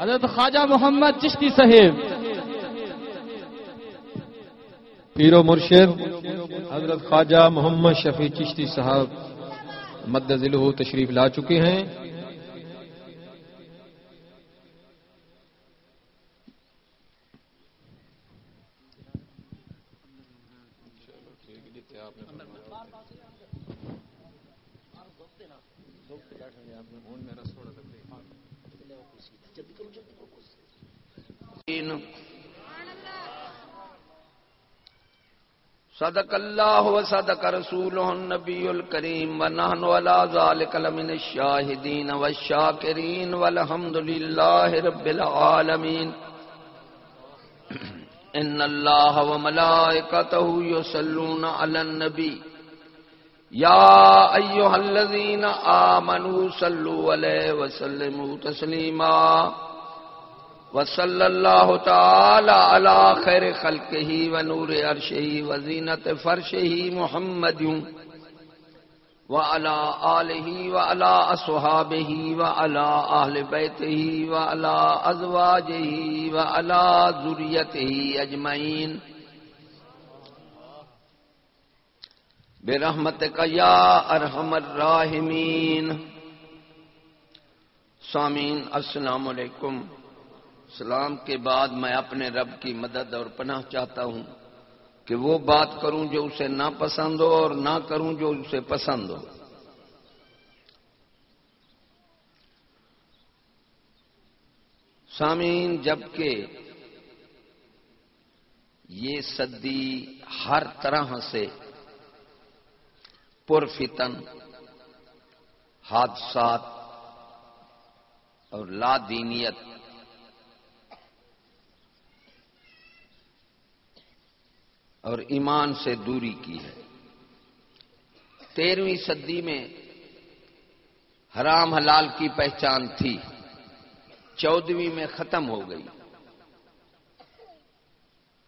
حضرت خواجہ محمد چشتی صاحب۔ پیر و مرشد، حضرت خواجہ محمد شفیع چشتی صاحب مد ذلہ تشریف لا چکے ہیں۔ صدق اللہ و صدق رسوله النبی الکریم و نحن ولا ذالک لمن الشاہدین و الشاکرین والحمد للہ رب العالمین. ان اللہ و ملائکتہ یسلون علی النبی. یا ایوہ الذین آمنوا صلو علیہ وسلموا تسلیما. وصلی اللہ تعالی علی خیر خلقہ و نور عرشہ و زینت فرشہ محمد و علی آلہ و علی اصحابہ و علی اہل بیتہ و علی ازواجہ و علی ذریتہ اجمعین برحمتک یا ارحم الراحمین سامین السلام علیکم۔ سلام کے بعد میں اپنے رب کی مدد اور پناہ چاہتا ہوں کہ وہ بات کروں جو اسے نہ پسند ہو اور نہ کروں جو اسے پسند ہو۔ سامعین جبکہ یہ صدی ہر طرح سے پرفتن، حادثات اور لادینیت اور ایمان سے دوری کی ہے۔ تیرہویں صدی میں حرام حلال کی پہچان تھی۔ چودہویں میں ختم ہو گئی۔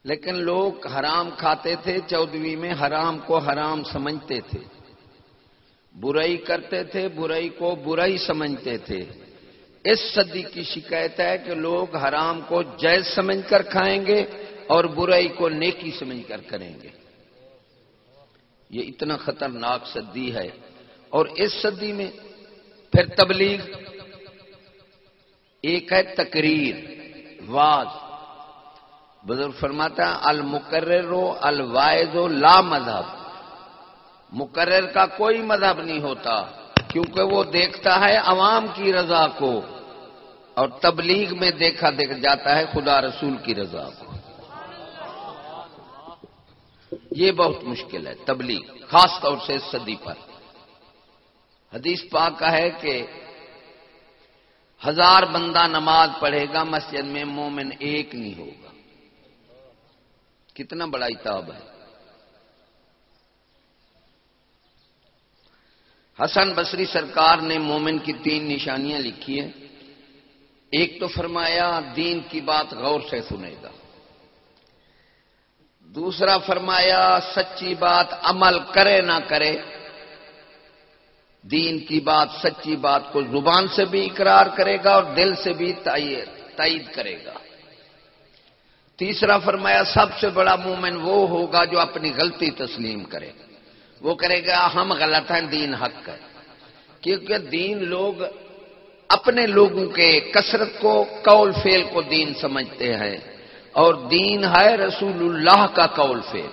لیکن لوگ حرام کھاتے تھے، چودہویں میں حرام کو حرام سمجھتے تھے۔ برائی کرتے تھے، برائی کو برائی سمجھتے تھے۔ اس صدی کی شکایت ہے کہ لوگ حرام کو جائز سمجھ کر کھائیں گے۔ اور برائی کو نیکی سمجھ کر کریں گے۔ یہ اتنا خطرناک صدی ہے۔ اور اس صدی میں پھر تبلیغ، ایک ہے تقریر واز بزرگ فرماتا ہے، المقرر و الوائز و لا مذہب۔ مقرر کا کوئی مذہب نہیں ہوتا، کیونکہ وہ دیکھتا ہے عوام کی رضا کو۔ اور تبلیغ میں دیکھا دیکھ جاتا ہے خدا رسول کی رضا کو۔ یہ بہت مشکل ہے، تبلیغ، خاص طور سے صدی پر۔ حدیث پاک کا ہے کہ ہزار بندہ نماز پڑھے گا، مسجد میں مومن ایک نہیں ہوگا۔ کتنا بڑا اتاب ہے۔ حسن بصری سرکار نے مومن کی تین نشانیاں لکھی ہیں۔ ایک تو فرمایا، دین کی بات غور سے سنے گا۔ دوسرا فرمایا، سچی بات عمل کرے نہ کرے، دین کی بات سچی بات کو زبان سے بھی اقرار کرے گا اور دل سے بھی تائید کرے گا۔ تیسرا فرمایا، سب سے بڑا مومن وہ ہوگا جو اپنی غلطی تسلیم کرے۔ وہ کرے گا، ہم غلط ہیں، دین حق ہے۔ کیونکہ دین لوگ اپنے لوگوں کے کثرت کو، قول فیل کو دین سمجھتے ہیں۔ اور دین ہے رسول اللہ کا قول فیل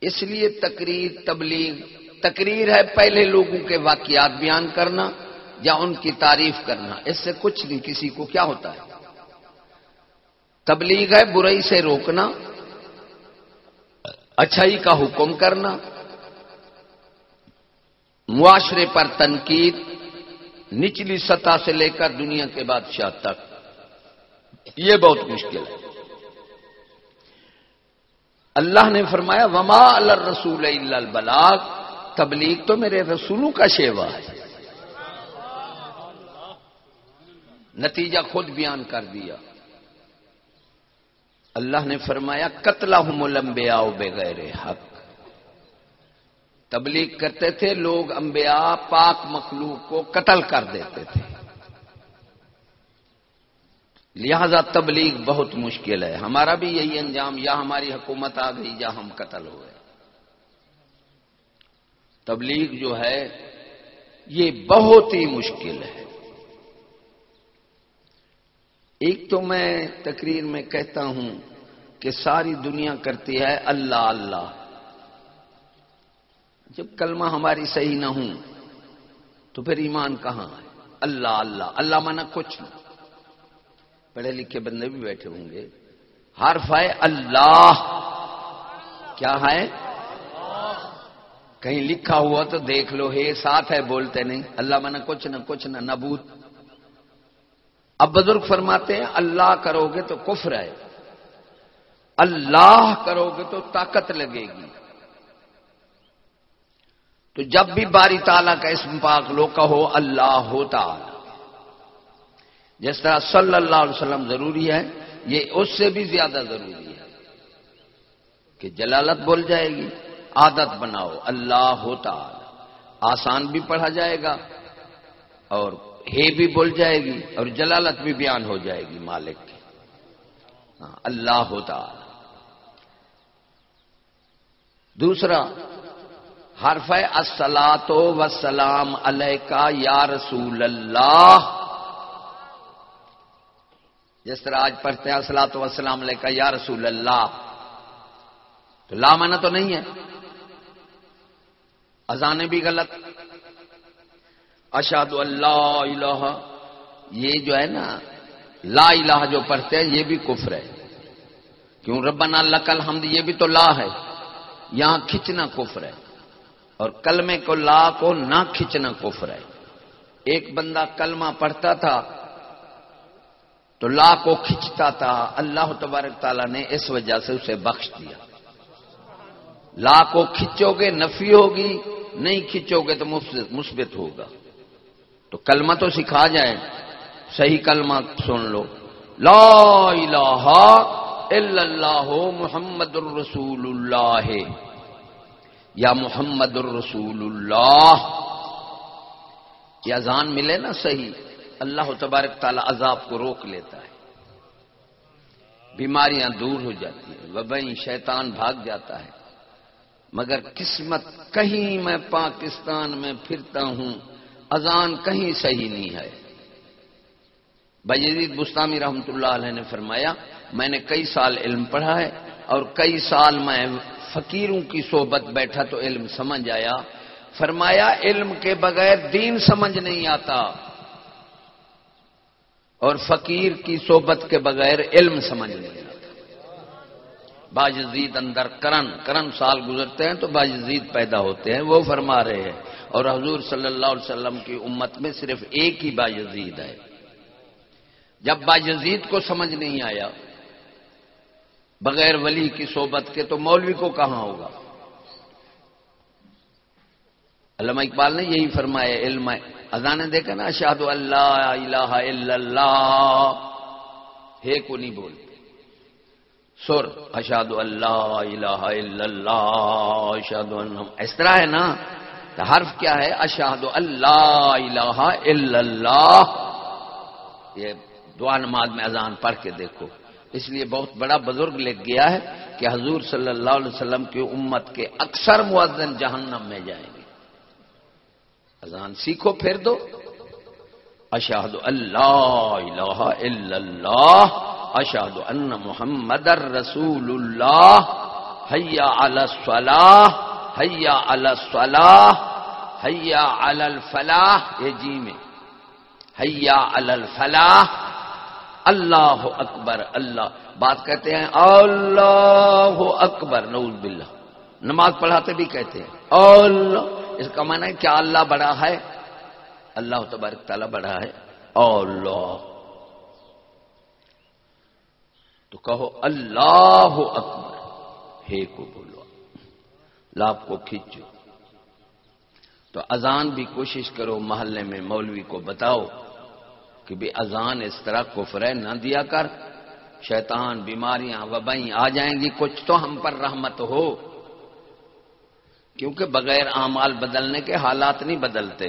اس لیے تقریر، تبلیغ، تقریر ہے پہلے لوگوں کے واقعات بیان کرنا یا ان کی تعریف کرنا۔ اس سے کچھ نہیں، کسی کو کیا ہوتا ہے؟ تبلیغ ہے برائی سے روکنا، اچھائی کا حکم کرنا، معاشرے پر تنقید، نچلی سطح سے لے کر دنیا کے بادشاہ تک۔ یہ بہت مشکل ہے۔ اللہ نے فرمایا، وما الرسول البلاغ تبلیغ تو میرے رسولوں کا شیوا ہے۔ نتیجہ خود بیان کر دیا۔ اللہ نے فرمایا قتل ہوں لمبے بغیر حق تبلیغ کرتے تھے، لوگ انبیاء پاک مخلوق کو قتل کر دیتے تھے۔ لہذا تبلیغ بہت مشکل ہے۔ ہمارا بھی یہی انجام، یا ہماری حکومت آ گئی یا ہم قتل ہو گئے تبلیغ جو ہے، یہ بہت ہی مشکل ہے۔ ایک تو میں تقریر میں کہتا ہوں کہ ساری دنیا کرتی ہے اللہ اللہ۔ جب کلمہ ہماری صحیح نہ ہوں، تو پھر ایمان کہاں ہے؟ اللہ اللہ۔ اللہ مانا کچھ نہیں پڑھے لکھے بندے بھی بیٹھے ہوں گے۔ حرف ہے اللہ۔ کیا ہے؟ کہیں لکھا ہوا تو دیکھ لو۔ ہے، ساتھ ہے، بولتے نہیں۔ اللہ مانا کچھ، نہ کچھ، نہ نبوت۔ اب بزرگ فرماتے ہیں، اللہ کرو گے تو کفر ہے۔ اللہ کرو گے تو طاقت لگے گی۔ تو جب بھی باری تعالیٰ کا اسم پاک لو کہو، اللہ ہوتا۔ جس طرح صلی اللہ علیہ وسلم ضروری ہے، یہ اس سے بھی زیادہ ضروری ہے کہ جلالت بول جائے گی، عادت بناؤ، اللہ ہوتا آسان بھی پڑھا جائے گا اور ہے بھی بول جائے گی اور جلالت بھی بیان ہو جائے گی مالک کی۔ ہاں، اللہ ہوتا دوسرا، حرف السلاط وسلام علیہ کا یا رسول اللہ۔ جس طرح آج پڑھتے ہیں اسلاط وسلام علیہ کا یا رسول اللہ۔ تو لامانا تو نہیں ہے۔ اذانے بھی غلط۔ اشاد اللہ الہ۔ یہ جو ہے نا، لا الہ جو پڑھتے ہیں، یہ بھی کفر ہے۔ کیوں؟ ربنا اللہ کل حمد یہ بھی تو لا ہے۔ یہاں کھچنا کفر ہے۔ اور کلمے کو لا کو نہ کھچنا کفر ہے۔ ایک بندہ کلمہ پڑھتا تھا تو لا کو کھچتا تھا، اللہ تبارک تعالیٰ نے اس وجہ سے اسے بخش دیا۔ لا کو کھچو گے، نفی ہوگی، نہیں کھچو گے تو مثبت ہوگا۔ تو کلمہ تو سکھا جائے، صحیح کلمہ سن لو۔ لا الہ الا اللہ محمد الرسول اللہ۔ یا محمد الرسول اللہ۔ یہ اذان ملے نا صحیح؟ اللہ تبارک تعالی عذاب کو روک لیتا ہے۔ بیماریاں دور ہو جاتی ہیں وبئی شیطان بھاگ جاتا ہے۔ مگر قسمت کہیں میں پاکستان میں پھرتا ہوں، اذان کہیں صحیح نہیں ہے۔ بجید بستانی رحمت اللہ علیہ نے فرمایا، میں نے کئی سال علم پڑھا ہے اور کئی سال میں فقیروں کی صحبت بیٹھا تو علم سمجھ آیا۔ فرمایا، علم کے بغیر دین سمجھ نہیں آتا۔ اور فقیر کی صحبت کے بغیر علم سمجھ نہیں آتا۔ باجزید اندر کرن کرن سال گزرتے ہیں تو باجزید پیدا ہوتے ہیں، وہ فرما رہے ہیں۔ اور حضور صلی اللہ علیہ وسلم کی امت میں صرف ایک ہی باجزید ہے۔ جب باجزید کو سمجھ نہیں آیا، بغیر ولی کی صحبت کے تو مولوی کو کہاں ہوگا؟ علامہ اقبال نے یہی فرمایا، علم اذان نے دیکھا نا اشاد اللہ الہ الا اللہ۔ ہے کو نہیں بولتے۔ سر اشاد اللہ الہ الا اللہ۔ اشاد اس طرح ہے نا، تو حرف کیا ہے؟ اشاد اللہ الہ الا اللہ۔ یہ دعا نماز میں اذان پڑھ کے دیکھو۔ اس لیے بہت بڑا بزرگ لکھ گیا ہے کہ حضور صلی اللہ علیہ وسلم کی امت کے اکثر مؤذن جہنم میں جائیں گے۔ اذان سیکھو پھر دو۔ اشہد اللہ الہ الا اللہ، اشہد ان محمد رسول اللہ حیا علی الصلاح حیا علی الصلاح حیا علی الفلاح، یہ جی میں حیا علی الفلاح، اللہ اکبر، اللہ۔ بات کہتے ہیں اللہ اکبر، نعوذ باللہ۔ نماز پڑھاتے بھی کہتے ہیں اللہ اس کا معنی ہے کیا اللہ بڑا ہے؟ اللہ تبارک تعالیٰ بڑا ہے۔ اللہ۔ تو کہو، اللہ اکبر۔ ہے کو بولو۔ لاب کو کھینچو۔ تو اذان بھی کوشش کرو، محلے میں مولوی کو بتاؤ کہ بھی اذان اس طرح کفر ہے، نہ دیا کر۔ شیطان بیماریاں وبائیں آ جائیں گی، کچھ تو ہم پر رحمت ہو۔ کیونکہ بغیر اعمال بدلنے کے حالات نہیں بدلتے۔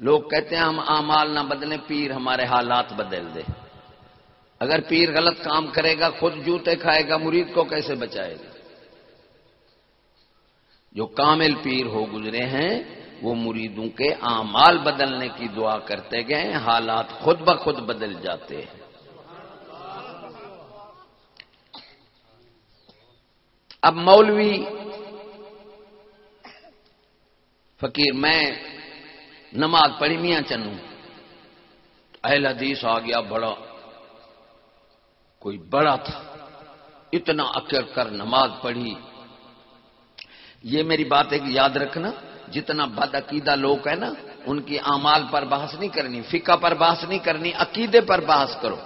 لوگ کہتے ہیں ہم اعمال نہ بدلیں، پیر ہمارے حالات بدل دے۔ اگر پیر غلط کام کرے گا، خود جوتے کھائے گا، مرید کو کیسے بچائے گا؟ جو کامل پیر ہو گزرے ہیں، وہ مریدوں کے اعمال بدلنے کی دعا کرتے گئے حالات خود بخود بدل جاتے ہیں۔ اب مولوی فقیر، میں نماز پڑھی، میاں چنوں۔ اہل حدیث آ گیا، بڑا کوئی بڑا تھا، اتنا اکر کر نماز پڑھی۔ یہ میری بات ہے کہ یاد رکھنا، جتنا بد عقیدہ لوگ ہیں نا، ان کی اعمال پر بحث نہیں کرنی، فقہ پر بحث نہیں کرنی، عقیدے پر بحث کرو۔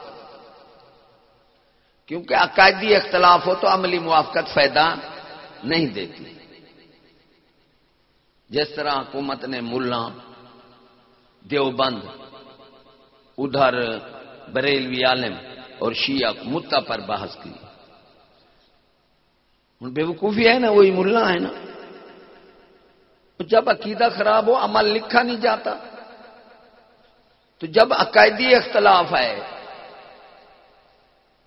کیونکہ عقائدی اختلاف ہو تو عملی موافقت فائدہ نہیں دیتی۔ جس طرح حکومت نے ملا دیوبند ادھر بریلوی عالم اور شیعہ متا پر بحث کی۔ بے وقوفی ہے نا، وہی ملا ہے نا۔ جب عقیدہ خراب ہو، عمل لکھا نہیں جاتا۔ تو جب عقائدی اختلاف ہے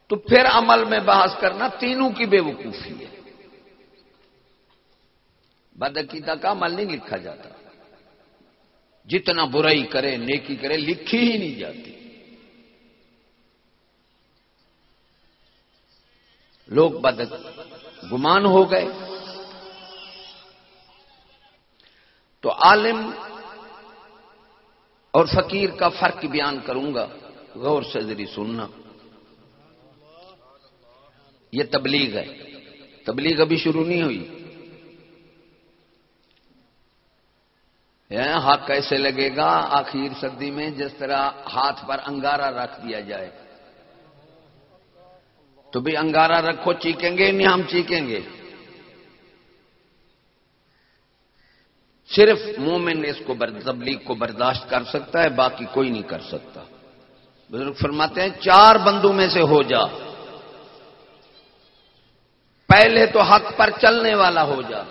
تو پھر عمل میں بحث کرنا تینوں کی بے وقوفی ہے۔ بد عقیدہ کا عمل نہیں لکھا جاتا۔ جتنا برائی کرے، نیکی کرے، لکھی ہی نہیں جاتی۔ لوگ بد گمان ہو گئے۔ تو عالم اور فقیر کا فرق بیان کروں گا۔ غور سے ذری سننا۔ یہ تبلیغ ہے۔ تبلیغ ابھی شروع نہیں ہوئی۔ ہاتھ کیسے لگے گا؟ آخر سردی میں جس طرح ہاتھ پر انگارا رکھ دیا جائے۔ تو بھی انگارا رکھو، چیکیں گے، نہیں ہم چیکیں گے۔ صرف مومن اس کو تبلیغ کو برداشت کر سکتا ہے، باقی کوئی نہیں کر سکتا۔ بزرگ فرماتے ہیں، چار بندوں میں سے ہو جا۔ پہلے تو حق پر چلنے والا ہو جا۔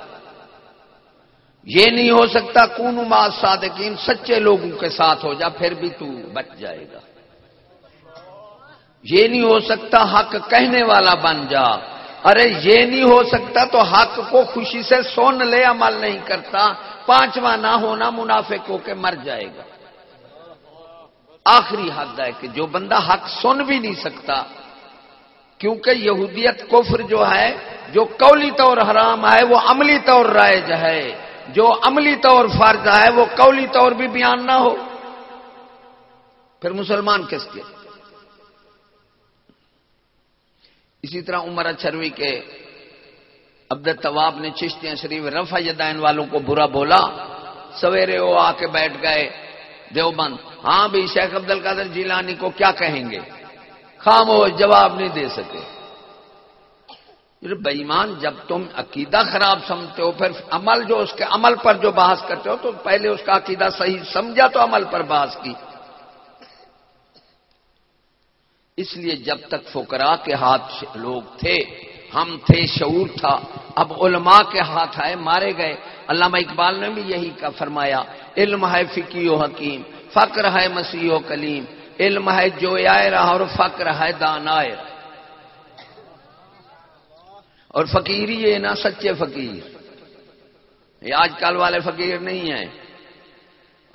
یہ نہیں ہو سکتا کون ماس صادقین سچے لوگوں کے ساتھ ہو جا، پھر بھی تو بچ جائے گا۔ یہ نہیں ہو سکتا حق کہنے والا بن جا۔ ارے، یہ نہیں ہو سکتا تو حق کو خوشی سے سن لے، عمل نہیں کرتا۔ پانچواں نہ ہونا منافق ہو کے مر جائے گا۔ آخری حد ہے کہ جو بندہ حق سن بھی نہیں سکتا، کیونکہ یہودیت کفر جو ہے، جو قولی طور حرام ہے، وہ عملی طور رائج ہے۔ جو عملی طور فرض ہے، وہ قولی طور بھی بیان نہ ہو۔ پھر مسلمان کس کے؟ اسی طرہ عمر اچھروی کے عبد طواب نے چشتیاں شریف رفا جدائن والوں کو برا بولا۔ سویرے وہ آ کے بیٹھ گئے، دیوبند۔ ہاں بھی شیخ عبد القادر جیلانی کو کیا کہیں گے؟ خام وہ جواب نہیں دے سکے۔ بےمان جب تم عقیدہ خراب سمجھتے ہو، پھر عمل جو اس کے عمل پر جو بحث کرتے ہو، تو پہلے اس کا عقیدہ صحیح سمجھا تو عمل پر بحث کی۔ اس لیے جب تک فکرا کے ہاتھ لوگ تھے، ہم تھے، شعور تھا، اب علماء کے ہاتھ آئے، مارے گئے۔ علامہ اقبال نے بھی یہی کا فرمایا، علم ہے فکی و حکیم، فقر ہے مسیح و کلیم، علم ہے جو آئے رہا اور فقر ہے دان اور فقیر ہی ہے نا سچے فقیر۔ یہ آج کل والے فقیر نہیں ہیں۔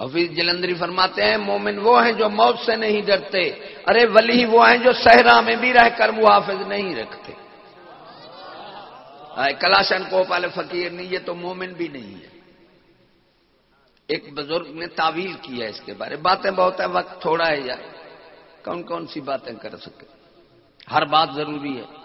حفیظ جلندری فرماتے ہیں، مومن وہ ہیں جو موت سے نہیں ڈرتے۔ ارے ولی وہ ہیں جو صحرا میں بھی رہ کر محافظ نہیں رکھتے۔ کلاشن کو والے فقیر نہیں، یہ تو مومن بھی نہیں ہے۔ ایک بزرگ نے تعویل کیا اس کے بارے۔ باتیں بہت ہیں، وقت تھوڑا ہے یار۔ کون کون سی باتیں کر سکے ہر بات ضروری ہے۔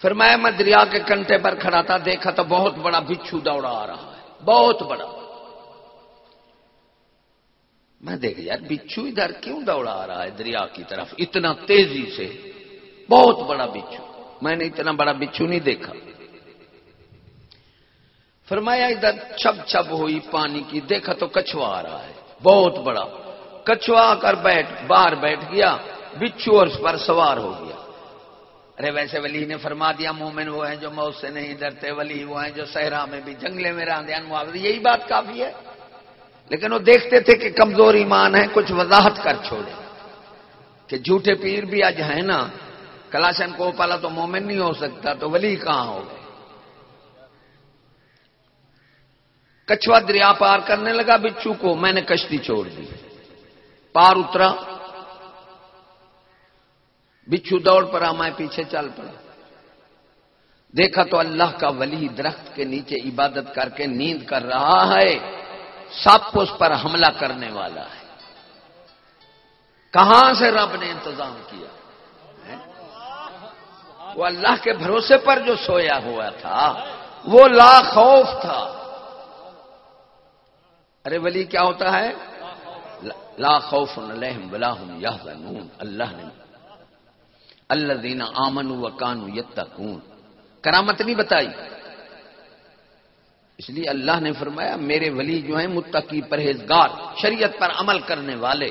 پھر میں میں دریا کے کنٹے پر کھڑا تھا، دیکھا تو بہت بڑا بچھو دوڑا آ رہا ہے، بہت بڑا۔ میں دیکھ یار بچھو ادھر کیوں دوڑا آ رہا ہے دریا کی طرف؟ اتنا تیزی سے، بہت بڑا بچھو۔ میں نے اتنا بڑا بچھو نہیں دیکھا۔ فرمایا ادھر چھب چھب ہوئی پانی کی، دیکھا تو کچھوا آ رہا ہے، بہت بڑا۔ کچھوا آ کر بیٹھ، باہر بیٹھ گیا، بچھو اور اس پر سوار ہو گیا۔ ارے ویسے ولی نے فرما دیا، مومن وہ ہیں جو موت سے نہیں ڈرتے، ولی وہ ہیں جو صحرا میں بھی جنگلے میں رہتے ہیں یہی بات کافی ہے۔ لیکن وہ دیکھتے تھے کہ کمزور ایمان ہے کچھ وضاحت کر چھوڑے۔ کہ جھوٹے پیر بھی آج ہیں نا، کلاشن کو پالا تو مومن نہیں ہو سکتا، تو ولی کہاں ہو گئے؟ کچھوا دریا پار کرنے لگا بچو کو، میں نے کشتی چھوڑ دی۔ پار اترا۔ بچھو دوڑ پڑا میں پیچھے چل پڑا۔ دیکھا تو اللہ کا ولی درخت کے نیچے عبادت کر کے نیند کر رہا ہے۔ سب اس پر حملہ کرنے والا ہے۔ کہاں سے رب نے انتظام کیا؟ وہ اللہ کے بھروسے پر جو سویا ہوا تھا، وہ لا خوف تھا۔ ارے ولی کیا ہوتا ہے؟ لا خوف علیہم ولا اللہ نے اللہ دینا آمن و کانو یتقون۔ کرامت نہیں بتائی۔ اس لیے اللہ نے فرمایا، میرے ولی جو ہیں، متقی پرہیزگار، شریعت پر عمل کرنے والے۔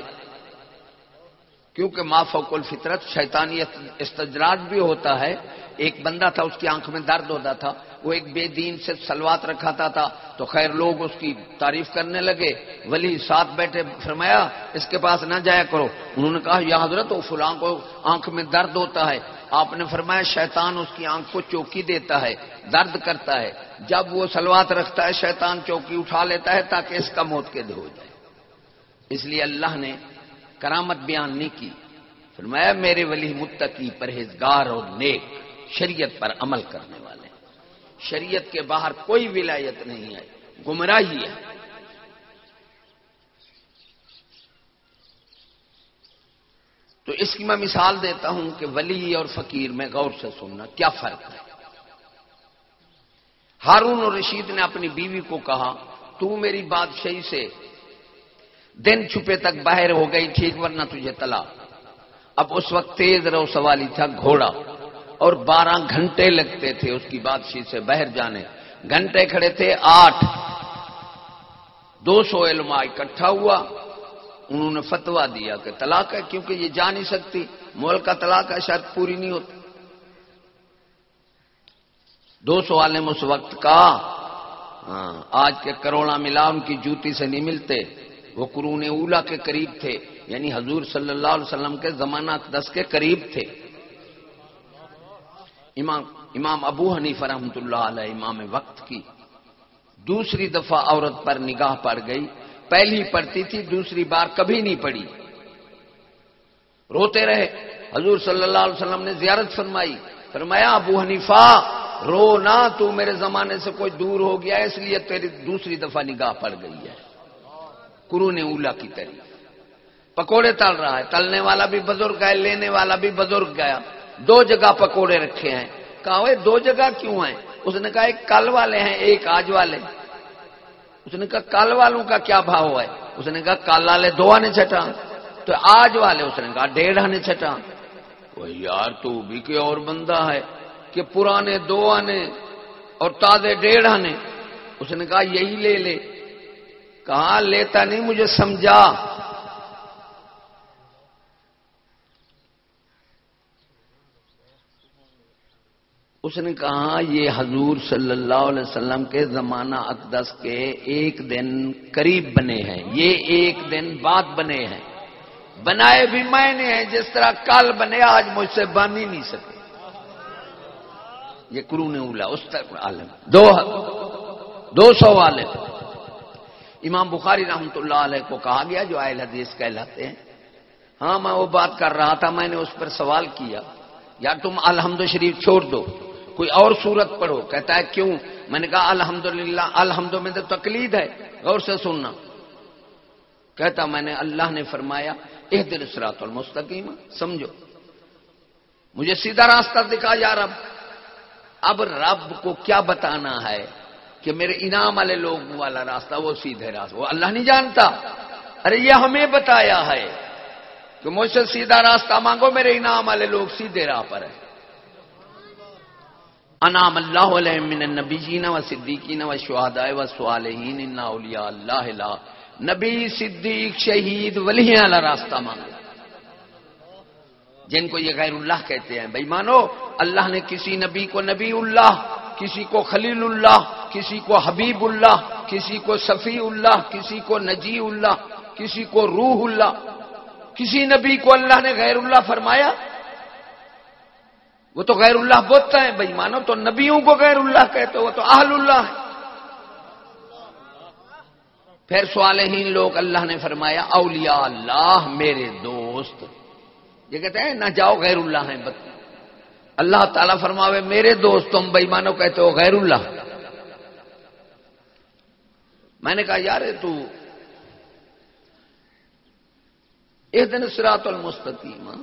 کیونکہ مافوق الفطرت شیطانیت استجراج بھی ہوتا ہے۔ ایک بندہ تھا، اس کی آنکھ میں درد ہوتا تھا، وہ ایک بے دین سے سلوات رکھاتا تھا۔ تو خیر، لوگ اس کی تعریف کرنے لگے۔ ولی ساتھ بیٹھے، فرمایا، اس کے پاس نہ جایا کرو۔ انہوں نے کہا، یا حضرت، وہ فلاں کو آنکھ میں درد ہوتا ہے۔ آپ نے فرمایا، شیطان اس کی آنکھ کو چوکی دیتا ہے، درد کرتا ہے۔ جب وہ سلوات رکھتا ہے، شیطان چوکی اٹھا لیتا ہے تاکہ اس کا موت قید ہو جائے۔ اس لیے اللہ نے کرامت بیان نہیں کی۔ فرمایا، میرے ولی متقی، پرہیزگار اور نیک شریعت پر عمل کرنے والے۔ شریعت کے باہر کوئی ولایت نہیں ہے، گمراہی ہے۔ تو اس کی میں مثال دیتا ہوں کہ ولی اور فقیر، میں غور سے سننا، کیا فرق ہے؟ ہارون اور رشید نے اپنی بیوی کو کہا، تو میری بادشاہی سے دن چھپے تک باہر ہو گئی ٹھیک ورنہ تجھے تلا۔ اب اس وقت تیز رو سوالی تھا گھوڑا۔ اور بارہ گھنٹے لگتے تھے اس کی بادشاہی سے باہر جانے۔ گھنٹے کھڑے تھے، آٹھ۔ دو سو علما اکٹھا ہوا۔ انہوں نے فتوا دیا کہ طلاق ہے، کیونکہ یہ جا نہیں سکتی۔ مول کا طلاق ہے شاید پوری نہیں ہوتی۔ دو سو عالم اس وقت کا ہاں، آج کے کروڑا ملا ان کی جوتی سے نہیں ملتے۔ وہ قرون اولا کے قریب تھے یعنی حضور صلی اللہ علیہ وسلم کے زمانہ دس کے قریب تھے۔ امام امام ابو حنیف رحمۃ اللہ علیہ امام وقت کی دوسری دفعہ عورت پر نگاہ پڑ گئی۔ پہلی پڑتی تھی، دوسری بار کبھی نہیں پڑی روتے رہے۔ حضور صلی اللہ علیہ وسلم نے زیارت فرمائی۔ فرمایا، ابو حنیفہ، رو نہ، تو میرے زمانے سے کوئی دور ہو گیا، اس لیے تیری دوسری دفعہ نگاہ پڑ گئی ہے۔ قرون اولا کی طریق پکوڑے تل رہا ہے، تلنے والا بھی بزرگ ہے، لینے والا بھی بزرگ گیا دو جگہ پکوڑے رکھے ہیں۔ کہا وہ دو جگہ کیوں ہیں؟ اس نے کہا، ایک کل والے ہیں، ایک آج والے۔ اس نے کہا، کل والوں کا کیا بھاؤ ہے؟ اس نے کہا، کل والے دو آنے چھٹا۔ تو آج والے، اس نے کہا، ڈیڑھ آنے چھٹا۔ وہ یار، تو بھی کوئی اور بندہ ہے کہ پرانے دو آنے اور تازے ڈیڑھ آنے اس نے کہا، یہی لے لے۔ کہاں لیتا نہیں مجھے سمجھا۔ اس نے کہا، یہ حضور صلی اللہ علیہ وسلم کے زمانہ اقدس کے ایک دن قریب بنے ہیں۔ یہ ایک دن بعد بنے ہیں۔ بنائے بھی میں نے ہیں، جس طرح کل بنے، آج مجھ سے بن ہی نہیں سکے۔ یہ کرون اولا، اس طرح عالم۔ دو دو سو عالم امام بخاری رحمت اللہ علیہ کو کہا گیا جو آئل حدیث کہلاتے ہیں۔ ہاں میں وہ بات کر رہا تھا، میں نے اس پر سوال کیا۔ یا تم الحمد شریف چھوڑ دو، کوئی اور صورت پڑھو۔ کہتا ہے، کیوں؟ میں نے کہا الحمد للہ الحمد میں تو تقلید ہے، غور سے سننا۔ کہتا، میں نے اللہ نے فرمایا اح دل اسرات المستقیم، سمجھو۔ مجھے سیدھا راستہ دکھا، یا رب۔ اب رب کو کیا بتانا ہے؟ کہ میرے انعام والے لوگ والا راستہ، وہ سیدھے راستہ۔ وہ اللہ نہیں جانتا۔ ارے یہ ہمیں بتایا ہے کہ مجھ سے سیدھا راستہ مانگو، میرے انعام والے لوگ سیدھے راہ پر ہے انعام اللہ علیہ من النبیین و صدیقین و شہداء و صالحین، ان اولیاء اللہ لا۔ نبی، صدیق، شہید ولی والا راستہ مانگو۔ جن کو یہ غیر اللہ کہتے ہیں، بھائی مانو، اللہ نے کسی نبی کو نبی اللہ، کسی کو خلیل اللہ کسی کو حبیب اللہ، کسی کو صفی اللہ، کسی کو نجی اللہ، کسی کو روح اللہ، کسی نبی کو اللہ نے غیر اللہ فرمایا؟ وہ تو غیر اللہ بولتا ہے بھائی، مانو تو نبیوں کو غیر اللہ کہتے وہ تو اہل اللہ ہے پھر ہی لوگ اللہ نے فرمایا، اولیاء اللہ میرے دوست۔ یہ کہتے ہیں، نہ جاؤ غیر اللہ ہیں بت۔ اللہ تعالیٰ فرماوے، میرے دوست تم بھائی، مانو کہتے ہو غیر اللہ۔ میں نے کہا یار تو ایک دن سراط المستقیم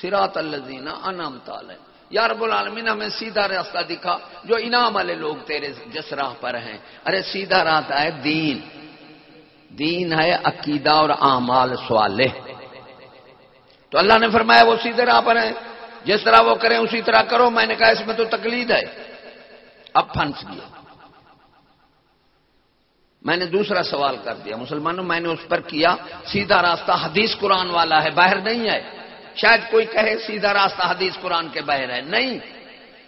سراط الزینہ انعام تال یا رب العالمین، ہمیں سیدھا راستہ دکھا جو انعام والے لوگ تیرے جس راہ پر ہیں۔ ارے سیدھا راستہ ہے دین۔ دین ہے عقیدہ اور اعمال سوالے تو اللہ نے فرمایا وہ سیدھے راہ پر ہیں۔ جس طرح وہ کریں، اسی طرح کرو۔ میں نے کہا، اس میں تو تقلید ہے۔ اب پھنس گیا۔ میں نے دوسرا سوال کر دیا۔ مسلمانوں، میں نے اس پر کیا۔ سیدھا راستہ حدیث قرآن والا ہے، باہر نہیں ہے۔ شاید کوئی کہے سیدھا راستہ حدیث قرآن کے باہر ہے۔ نہیں۔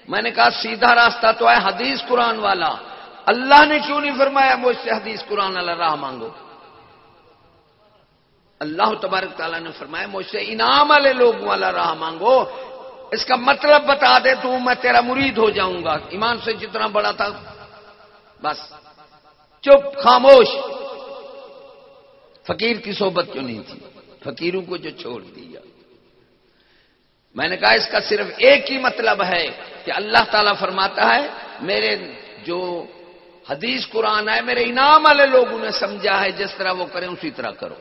میں نے کہا سیدھا راستہ تو ہے حدیث قرآن والا۔ اللہ نے کیوں نہیں فرمایا مجھ سے حدیث قرآن والا راہ مانگو؟ اللہ تبارک تعالیٰ نے فرمایا مجھ سے انعام والے لوگ والا راہ مانگو۔ اس کا مطلب بتا دے تو میں تیرا مرید ہو جاؤں گا۔ ایمان سے جتنا بڑا تھا، بس۔ چپ، خاموش۔ فقیر کی صحبت کیوں نہیں تھی؟ فقیروں کو جو چھوڑ دیا۔ میں نے کہا، اس کا صرف ایک ہی مطلب ہے کہ اللہ تعالیٰ فرماتا ہے، میرے جو حدیث قرآن ہے، میرے انعام والے لوگوں نے سمجھا ہے، جس طرح وہ کریں، اسی طرح کرو۔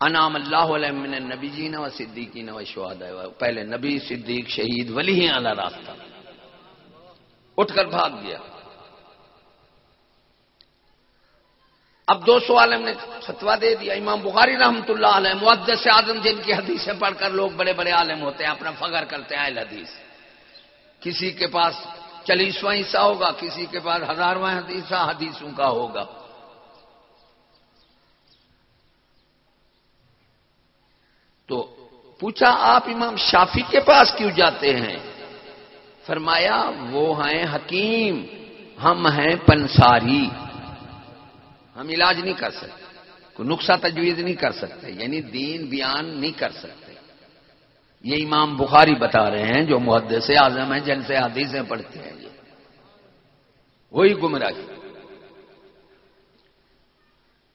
انعام اللہ علیہ من نبی جی نہ صدیقی نہ شہاد پہلے نبی، صدیق، شہید، ولی ہی اعلی راستہ۔ اٹھ کر بھاگ گیا۔ اب دو سو عالم نے فتوا دے دیا۔ امام بخاری رحمت اللہ علیہ معدس سے آدم جن کی حدیثیں پڑھ کر لوگ بڑے بڑے عالم ہوتے ہیں، اپنا فخر کرتے ہیں حدیث۔ کسی کے پاس چالیسواں حصہ ہوگا، کسی کے پاس ہزارواں حصہ حدیثوں کا ہوگا۔ تو پوچھا، آپ امام شافی کے پاس کیوں جاتے ہیں؟ فرمایا، وہ ہیں حکیم، ہم ہیں پنساری۔ ہم علاج نہیں کر سکتے، کوئی نقصہ تجویز نہیں کر سکتے یعنی دین بیان نہیں کر سکتے۔ یہ امام بخاری بتا رہے ہیں، جو محدث اعظم ہیں، جن سے حدیثیں پڑھتے ہیں یہ۔ وہی گمراہی۔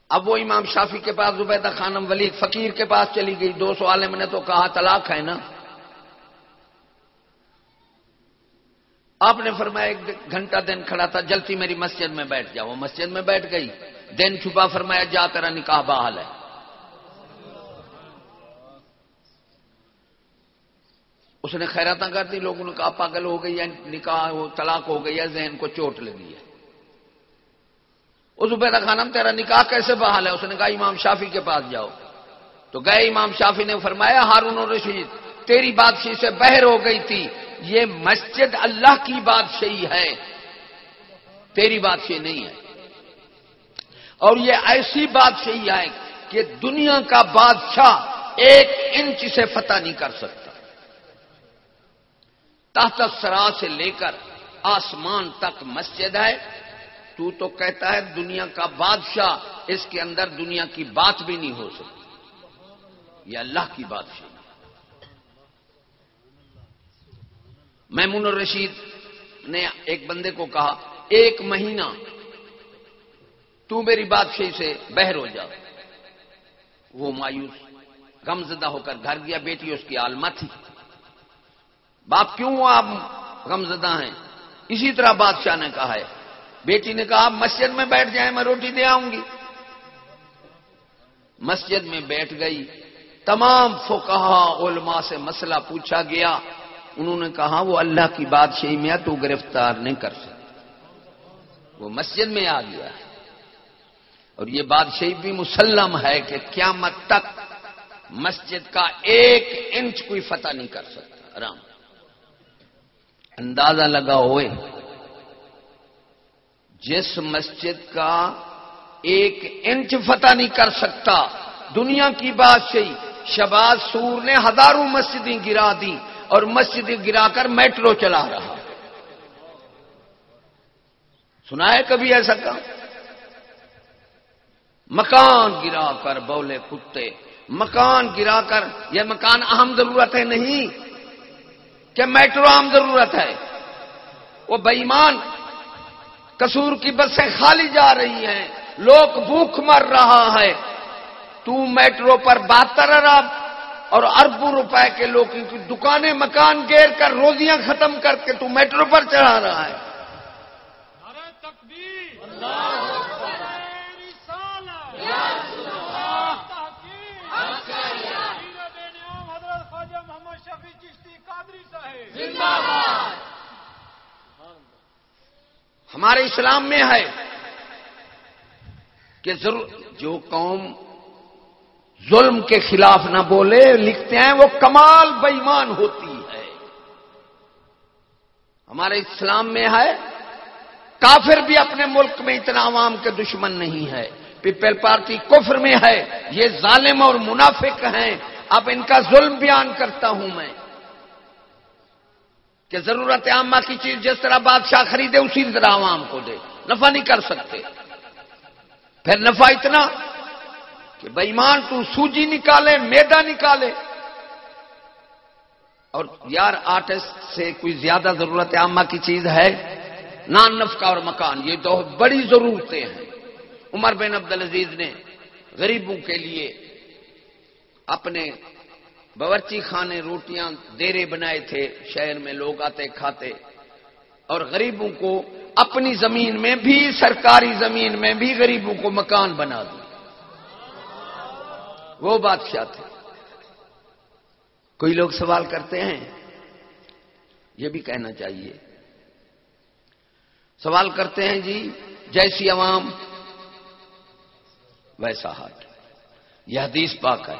اب وہ امام شافی کے پاس زبیدہ خانم ولی فقیر کے پاس چلی گئی، دو سو عالم نے تو کہا، طلاق ہے نا۔ آپ نے فرمایا ایک گھنٹہ دن کھڑا تھا، جلتی میری مسجد میں بیٹھ جاؤ۔ وہ مسجد میں بیٹھ گئی۔ دن چھپا، فرمایا جا، تیرا نکاح بحال ہے۔ اس نے خیراتاں کر دی، لوگوں نے کہا، پاگل ہو گئی ہے، نکاح طلاق ہو گئی ہے، ذہن کو چوٹ لگی ہے۔ اس پیدا خانم، تیرا نکاح کیسے بحال ہے؟ اس نے کہا، امام شافی کے پاس جاؤ۔ تو گئے، امام شافی نے فرمایا، ہارون و رشید، تیری بادشاہی سے بہر ہو گئی تھی۔ یہ مسجد اللہ کی بادشاہی ہے۔ تیری بادشاہی نہیں ہے۔ اور یہ ایسی بادشاہی ہے کہ دنیا کا بادشاہ ایک انچ سے فتح نہیں کر سکتا۔ تحت سرا سے لے کر آسمان تک مسجد ہے۔ تو تو کہتا ہے دنیا کا بادشاہ اس کے اندر دنیا کی بات بھی نہیں ہو سکتی۔ یہ اللہ کی بادشاہ میمون الرشید نے ایک بندے کو کہا، ایک مہینہ، تو میری بادشاہی سے بہر ہو جا۔ وہ مایوس، غمزدہ ہو کر گھر گیا، بیٹی اس کی عالمہ تھی۔ باپ، کیوں آپ غمزدہ ہیں؟ اسی طرح بادشاہ نے کہا ہے۔ بیٹی نے کہا، آپ مسجد میں بیٹھ جائیں، میں روٹی دے آؤں گی۔ مسجد میں بیٹھ گئی، تمام فقہ علماء سے مسئلہ پوچھا گیا۔ انہوں نے کہا وہ اللہ کی بادشاہی میں تو گرفتار نہیں کر سکتا وہ مسجد میں آ گیا۔ ہے اور یہ بادشاہی بھی مسلم ہے کہ قیامت تک مسجد کا ایک انچ کوئی فتح نہیں کر سکتا۔ آرام۔ اندازہ لگا ہوئے۔ جس مسجد کا ایک انچ فتح نہیں کر سکتا، دنیا کی بادشاہی شباز سور نے ہزاروں مسجدیں گرا دی اور مسجد گرا کر میٹرو چلا رہا۔ سنا ہے کبھی ایسا کام؟ مکان گرا کر بولے کتے۔ مکان گرا کر، یہ مکان اہم ضرورت ہے نہیں؟ کہ میٹرو عام ضرورت ہے۔ وہ بےمان کسور کی بسیں خالی جا رہی ہیں۔ لوگ بھوک مر رہا ہے۔ تو میٹرو پر بہتر ارب اور اربوں روپے کے لوگ کی دکانیں مکان گیر کر روزیاں ختم کر کے تو میٹرو پر چڑھا رہا ہے۔ ہمارے اسلام میں ہے کہ ضرور جو قوم ظلم کے خلاف نہ بولے، لکھتے ہیں وہ کمال بےمان ہوتی ہے۔ ہمارے اسلام میں ہے، کافر بھی اپنے ملک میں اتنا عوام کے دشمن نہیں ہے۔ پیپل پارٹی کفر میں ہے، یہ ظالم اور منافق ہیں۔ اب ان کا ظلم بیان کرتا ہوں میں کہ ضرورت عامہ کی چیز جس طرح بادشاہ خریدے، اسی طرح عوام کو دے۔ نفع نہیں کر سکتے۔ پھر نفع اتنا کہ بےمان تو سوجی نکالے میدا نکالے۔ اور یار آرٹسٹ سے کوئی زیادہ ضرورت عامہ کی چیز ہے؟ نان نفقہ اور مکان، یہ دو بڑی ضرورتیں ہیں۔ عمر بن عبد العزیز نے غریبوں کے لیے اپنے باورچی خانے روٹیاں دیرے بنائے تھے، شہر میں لوگ آتے کھاتے۔ اور غریبوں کو اپنی زمین میں بھی، سرکاری زمین میں بھی غریبوں کو مکان بنا دی وہ بادشاہ تھے۔ کوئی لوگ سوال کرتے ہیں؟ یہ بھی کہنا چاہیے۔ سوال کرتے ہیں جی جیسی عوام، ویسا ہاتھ یہ حدیث پاک ہے۔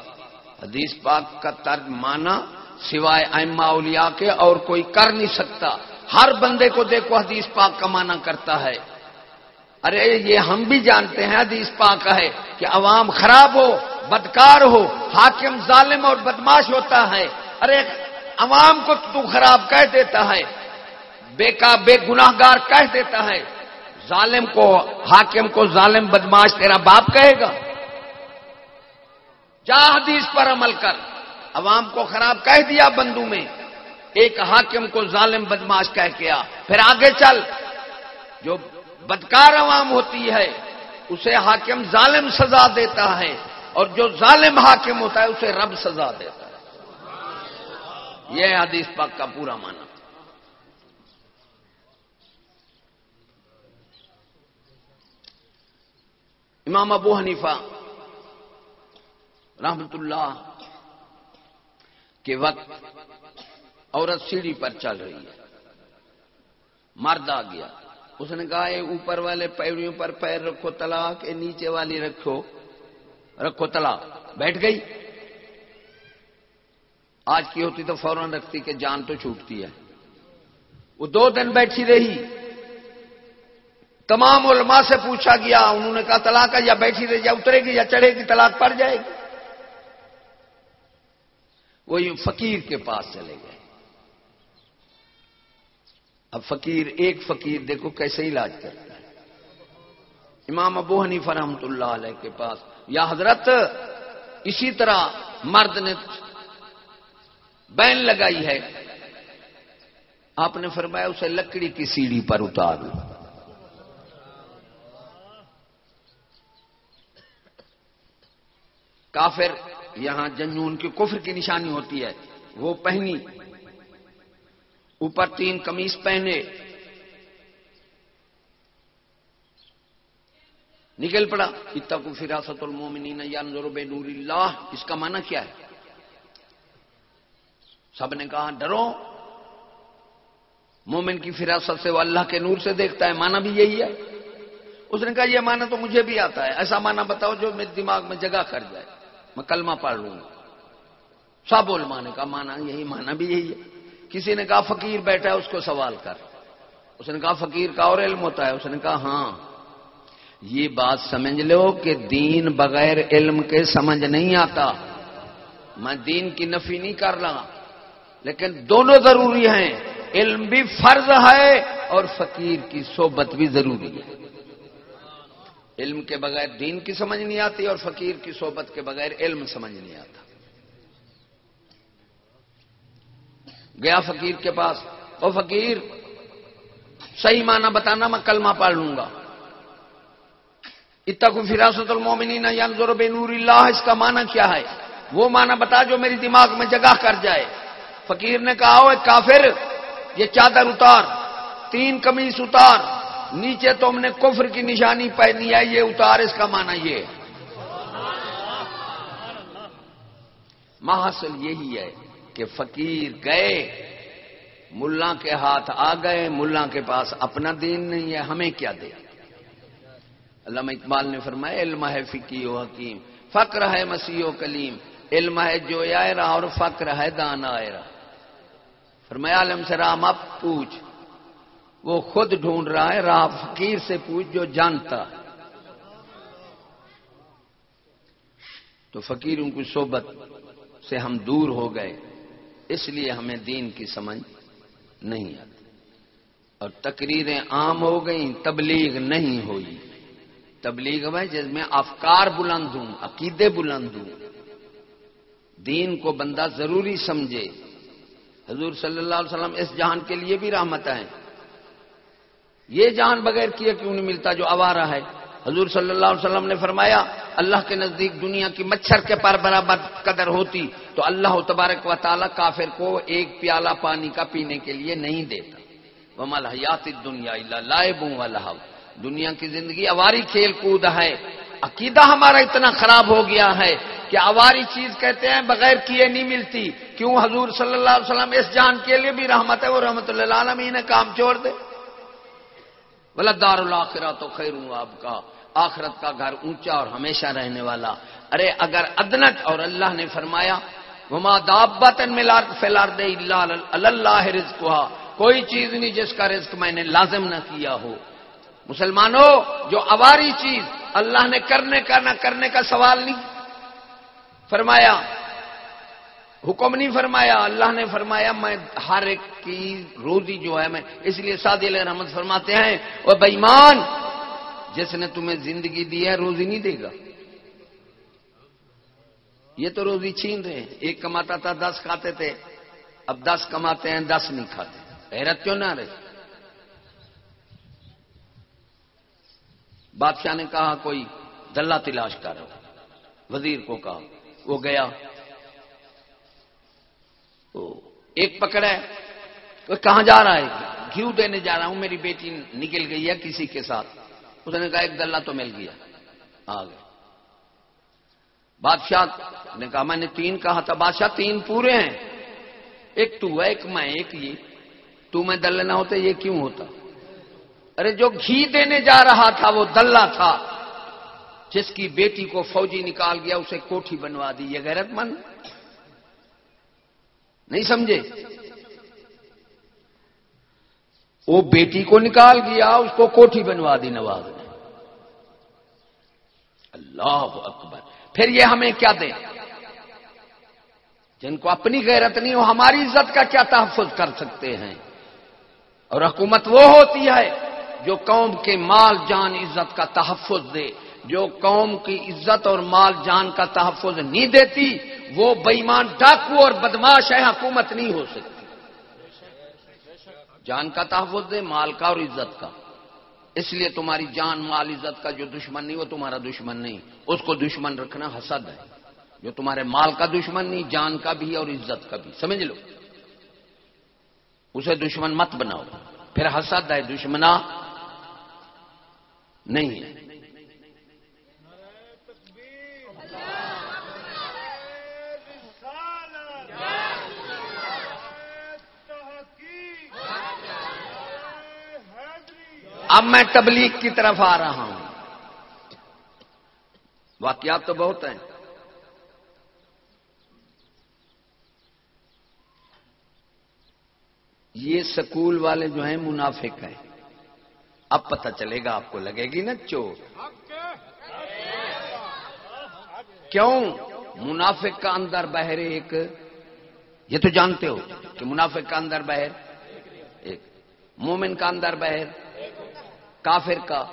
حدیث پاک کا ترج مانا سوائے ائمہ اولیاء کے اور کوئی کر نہیں سکتا۔ ہر بندے کو دیکھو حدیث پاک کا مانا کرتا ہے۔ ارے، یہ ہم بھی جانتے ہیں حدیث پاک ہے کہ عوام خراب ہو۔ بدکار ہو، حاکم ظالم اور بدماش ہوتا ہے۔ ارے، عوام کو تو خراب کہہ دیتا ہے، بے کا بے گناہ گار کہہ دیتا ہے۔ ظالم کو، حاکم کو ظالم بدماش تیرا باپ کہے گا۔ جا حدیث پر عمل کر۔ عوام کو خراب کہہ دیا بندو میں۔ ایک حاکم کو ظالم بدماش کہہ کیا پھر آگے چل۔ جو بدکار عوام ہوتی ہے، اسے حاکم ظالم سزا دیتا ہے۔ اور جو ظالم حاکم ہوتا ہے اسے رب سزا دیتا ہے۔ یہ حدیث پاک کا پورا مانا امام ابو حنیفہ رحمت اللہ کے وقت عورت سیڑھی پر چل رہی ہے۔ مرد آ گیا۔ اس نے کہا یہ اوپر والے پیڑیوں پر پیر رکھو، طلاق یہ نیچے والی رکھو۔ رکھو طلاق بیٹھ گئی۔ آج کی ہوتی تو فوراً رکھتی کہ جان تو چھوٹتی ہے۔ وہ دو دن بیٹھی رہی۔ تمام علماء سے پوچھا گیا، انہوں نے کہا، طلاق یا بیٹھی رہی یا اترے گی یا چڑھے گی، طلاق پڑ جائے گی۔ وہ یوں فقیر کے پاس چلے گئے۔ اب فقیر، ایک فقیر دیکھو کیسے علاج کرتا ہے۔ امام ابو حنیفہ رحمت اللہ علیہ کے پاس یا حضرت اسی طرح مرد نے بین لگائی ہے، آپ نے فرمایا اسے لکڑی کی سیڑھی پر اتار کافر یہاں جنون کی کفر کی نشانی ہوتی ہے، وہ پہنی، اوپر تین کمیز پہنے نکل پڑا. اتنا کو فراست المومنین یا نظر بے نور اللہ. اس کا معنی کیا ہے؟ سب نے کہا ڈرو. مومن کی فراست سے وہ اللہ کے نور سے دیکھتا ہے مانا بھی یہی ہے۔ اس نے کہا، یہ مانا تو مجھے بھی آتا ہے۔ ایسا مانا بتاؤ جو میرے دماغ میں جگہ کر جائے۔ میں کلمہ پڑھ لوں۔ گا سب علماء کا مانا یہی مانا بھی یہی ہے۔ کسی نے کہا، فقیر بیٹھا ہے، اس کو سوال کر۔ اس نے کہا، فقیر کا اور علم ہوتا ہے۔ اس نے کہا ہاں۔ یہ بات سمجھ لو کہ دین بغیر علم کے سمجھ نہیں آتا۔ میں دین کی نفی نہیں کر رہا، لیکن دونوں ضروری ہیں۔ علم بھی فرض ہے اور فقیر کی صحبت بھی ضروری ہے۔ علم کے بغیر دین کی سمجھ نہیں آتی اور فقیر کی صحبت کے بغیر علم سمجھ نہیں آتا۔ گیا فقیر کے پاس، او فقیر، صحیح معنی بتانا، میں کلمہ پڑھ لوں گا۔ اتنا فراست المومنین ینظر بنور اللہ، اس کا معنی کیا ہے؟ وہ معنی بتا جو میری دماغ میں جگہ کر جائے۔ فقیر نے کہا ہو کافر، یہ چادر اتار، تین کمیز اتار، نیچے تو ہم نے کفر کی نشانی پہنی ہے، یہ اتار، اس کا معنی یہ۔ محاصل یہی ہے کہ فقیر گئے، ملا کے ہاتھ آ گئے، ملا کے پاس اپنا دین نہیں ہے، ہمیں کیا دے؟ علامہ اقبال نے فرمایا، علم ہے فکی و حکیم، فقر ہے مسیح و کلیم، علم ہے جو آئرا اور فقر ہے دان آئرا فرمایا، عالم سے رام اب پوچھ، وہ خود ڈھونڈ رہا ہے، راہ فقیر سے پوچھ جو جانتا۔ تو فقیروں کی صحبت سے ہم دور ہو گئے، اس لیے ہمیں دین کی سمجھ نہیں آتی۔ اور تقریریں عام ہو گئیں، تبلیغ نہیں ہوئی۔ تبلیغ میں جس میں افکار بلند ہوں، عقیدے بلند ہوں۔ دین کو بندہ ضروری سمجھے۔ حضور صلی اللہ علیہ وسلم اس جہان کے لیے بھی رحمت ہیں یہ جان بغیر کیے کیوں نہیں ملتا جو آوارہ ہے؟ حضور صلی اللہ علیہ وسلم نے فرمایا، اللہ کے نزدیک دنیا کی مچھر کے پر برابر قدر ہوتی تو اللہ تبارک و تعالی کافر کو ایک پیالہ پانی کا پینے کے لیے نہیں دیتا۔ وہ ملحیات دنیا اللہ لائب دنیا کی زندگی اواری کھیل کود ہے۔ عقیدہ ہمارا اتنا خراب ہو گیا ہے کہ اواری چیز کہتے ہیں بغیر کیے نہیں ملتی۔ کیوں حضور صلی اللہ علیہ وسلم اس جان کے لیے بھی رحمت ہے وہ رحمت اللہ عالمین کام چھوڑ دے۔ ولدار الآخرہ تو خیر ہوں آپ کا۔ آخرت کا گھر اونچا اور ہمیشہ رہنے والا۔ ارے اگر ادنک اور اللہ نے فرمایا، وما دابت ملار فیلار دے اللہ رزق کوئی چیز نہیں جس کا رزق میں نے لازم نہ کیا ہو۔ مسلمانوں، جو اواری چیز اللہ نے کرنے کا نہ کرنے کا سوال نہیں فرمایا، حکم نہیں فرمایا، اللہ نے فرمایا، میں ہر ایک کی روزی جو ہے، میں اس لیے سعدی علیہ رحمت فرماتے ہیں، وہ بےمان جس نے تمہیں زندگی دی ہے، روزی نہیں دے گا۔ یہ تو روزی چھین رہے ہیں۔ ایک کماتا تھا، دس کھاتے تھے، اب دس کماتے ہیں، دس نہیں کھاتے۔ حیرت کیوں نہ رہے؟ بادشاہ نے کہا، کوئی دلہ تلاش کر۔ وزیر کو کہا، وہ گیا۔ ایک پکڑا ہے۔ وہ کہاں جا رہا ہے؟ گھیو دینے جا رہا ہوں، میری بیٹی نکل گئی ہے کسی کے ساتھ۔ اس نے کہا، ایک دلہ تو مل گیا۔ آ گئے۔ بادشاہ نے کہا، میں نے تین کہا تھا۔ بادشاہ تین پورے ہیں۔ ایک تو ہے، ایک میں، ایک یہ۔ تو میں دلہ نہ ہوتے یہ کیوں ہوتا؟ ارے جو گھی دینے جا رہا تھا وہ دلہ تھا۔ جس کی بیٹی کو فوجی نکال گیا، اسے کوٹھی بنوا دی، یہ غیرت مند۔ نہیں سمجھے؟ وہ بیٹی کو نکال گیا، اس کو کوٹھی بنوا دی نواز نے۔ اللہ اکبر۔ پھر یہ ہمیں کیا دیں جن کو اپنی غیرت نہیں ہو ہماری عزت کا کیا تحفظ کر سکتے ہیں؟ اور حکومت وہ ہوتی ہے جو قوم کے مال جان عزت کا تحفظ دے، جو قوم کی عزت اور مال جان کا تحفظ نہیں دیتی، وہ بےمان ڈاکو اور بدماش ہے، حکومت نہیں ہو سکتی۔ جان کا تحفظ دے، مال کا اور عزت کا۔ اس لیے تمہاری جان، مال، عزت کا جو دشمن نہیں، وہ تمہارا دشمن نہیں۔ اس کو دشمن رکھنا حسد ہے۔ جو تمہارے مال کا دشمن نہیں، جان کا بھی اور عزت کا بھی۔ سمجھ لو؟ اسے دشمن مت بناؤ۔ پھر حسد ہے دشمنا نہیں ہے۔ اب میں تبلیغ کی طرف آ رہا ہوں۔ واقعات تو بہت ہیں۔ یہ سکول والے جو ہیں منافق ہیں۔ اب پتہ چلے گا آپ کو لگے گی نا چور۔ کیوں؟ منافق کا اندر بہر ایک۔ یہ تو جانتے ہو کہ منافق کا اندر بہر ایک۔ مومن کا اندر بہر کافر کا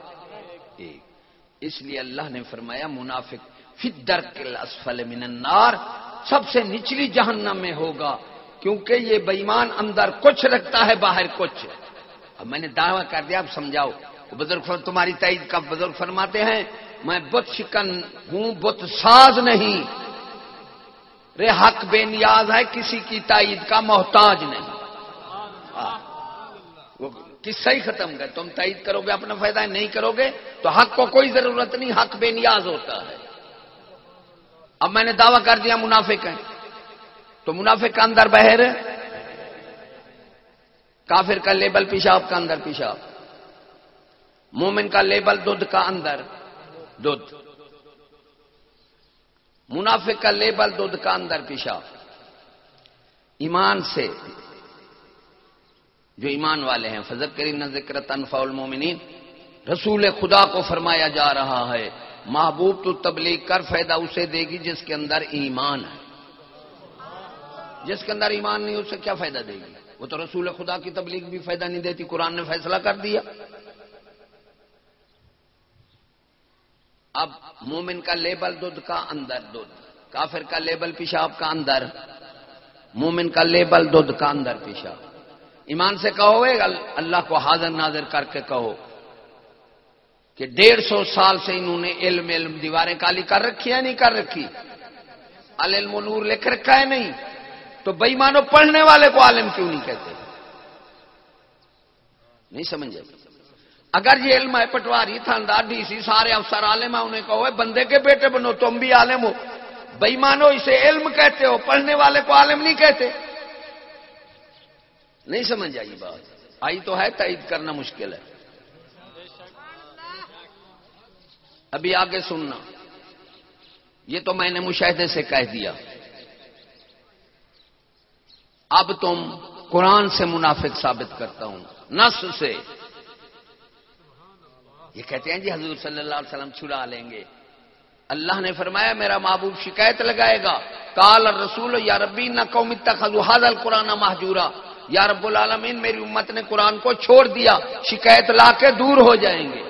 ایک۔ اس لیے اللہ نے فرمایا، منافق فدر کے اسفل من النار سب سے نچلی جہنم میں ہوگا، کیونکہ یہ بےمان اندر کچھ رکھتا ہے، باہر کچھ۔ اب میں نے دعویٰ کر دیا، اب سمجھاؤ بزرگ تمہاری تائید کا بزرگ فرماتے ہیں؟ میں بت شکن ہوں، بت ساز نہیں۔ رے حق بے نیاز ہے، کسی کی تائید کا محتاج نہیں۔ وہ قصہ ہی ختم کر، تم تائید کرو گے اپنا فائدہ نہیں کرو گے تو حق کو کوئی ضرورت نہیں، حق بے نیاز ہوتا ہے۔ اب میں نے دعویٰ کر دیا، منافق ہے تو منافق کا اندر بہر ہے۔ کافر کا لیبل پیشاب کا اندر پیشاب۔ مومن کا لیبل دودھ کا اندر دودھ۔ منافق کا لیبل دودھ کا اندر پیشاب۔ ایمان سے جو ایمان والے ہیں فضر کریم ذکر تنفا المومنین رسول خدا کو فرمایا جا رہا ہے، محبوب تو تبلیغ کر، فائدہ اسے دے گی جس کے اندر ایمان ہے۔ جس کے اندر ایمان نہیں، اسے کیا فائدہ دے گی؟ وہ تو رسول خدا کی تبلیغ بھی فائدہ نہیں دیتی، قرآن نے فیصلہ کر دیا۔ اب مومن کا لیبل دودھ کا اندر دودھ، کافر کا لیبل پیشاب کا اندر، مومن کا لیبل دودھ کا اندر پیشاب۔ ایمان سے کہو اللہ کو حاضر ناظر کر کے کہو کہ ڈیڑھ سو سال سے انہوں نے علم علم، دیواریں کالی کر رکھی ہے نہیں کر رکھی؟ العلم نور لکھ رکھا ہے نہیں؟ تو بئیمانو پڑھنے والے کو عالم کیوں نہیں کہتے؟ نہیں سمجھے؟ اگر یہ علم ہے پٹواری تھاندار ڈی سی سارے افسر عالم ہیں، انہیں کہو بندے کے بیٹے بنو، تم بھی عالم ہو۔ بئی مانو اسے علم کہتے ہو، پڑھنے والے کو عالم نہیں کہتے۔ نہیں سمجھ آئی بات۔ آئی تو ہے تائید کرنا مشکل ہے۔ ابھی آگے سننا۔ یہ تو میں نے مشاہدے سے کہہ دیا۔ اب تم قرآن سے منافق ثابت کرتا ہوں۔ نس سے۔ یہ کہتے ہیں جی حضور صلی اللہ علیہ وسلم چھڑا لیں گے۔ اللہ نے فرمایا، میرا محبوب شکایت لگائے گا۔ کال رسول یا ربی نہ قومی حاض القرآن محجورا یا رب العالمین، میری امت نے قرآن کو چھوڑ دیا۔ شکایت لا کے دور ہو جائیں گے۔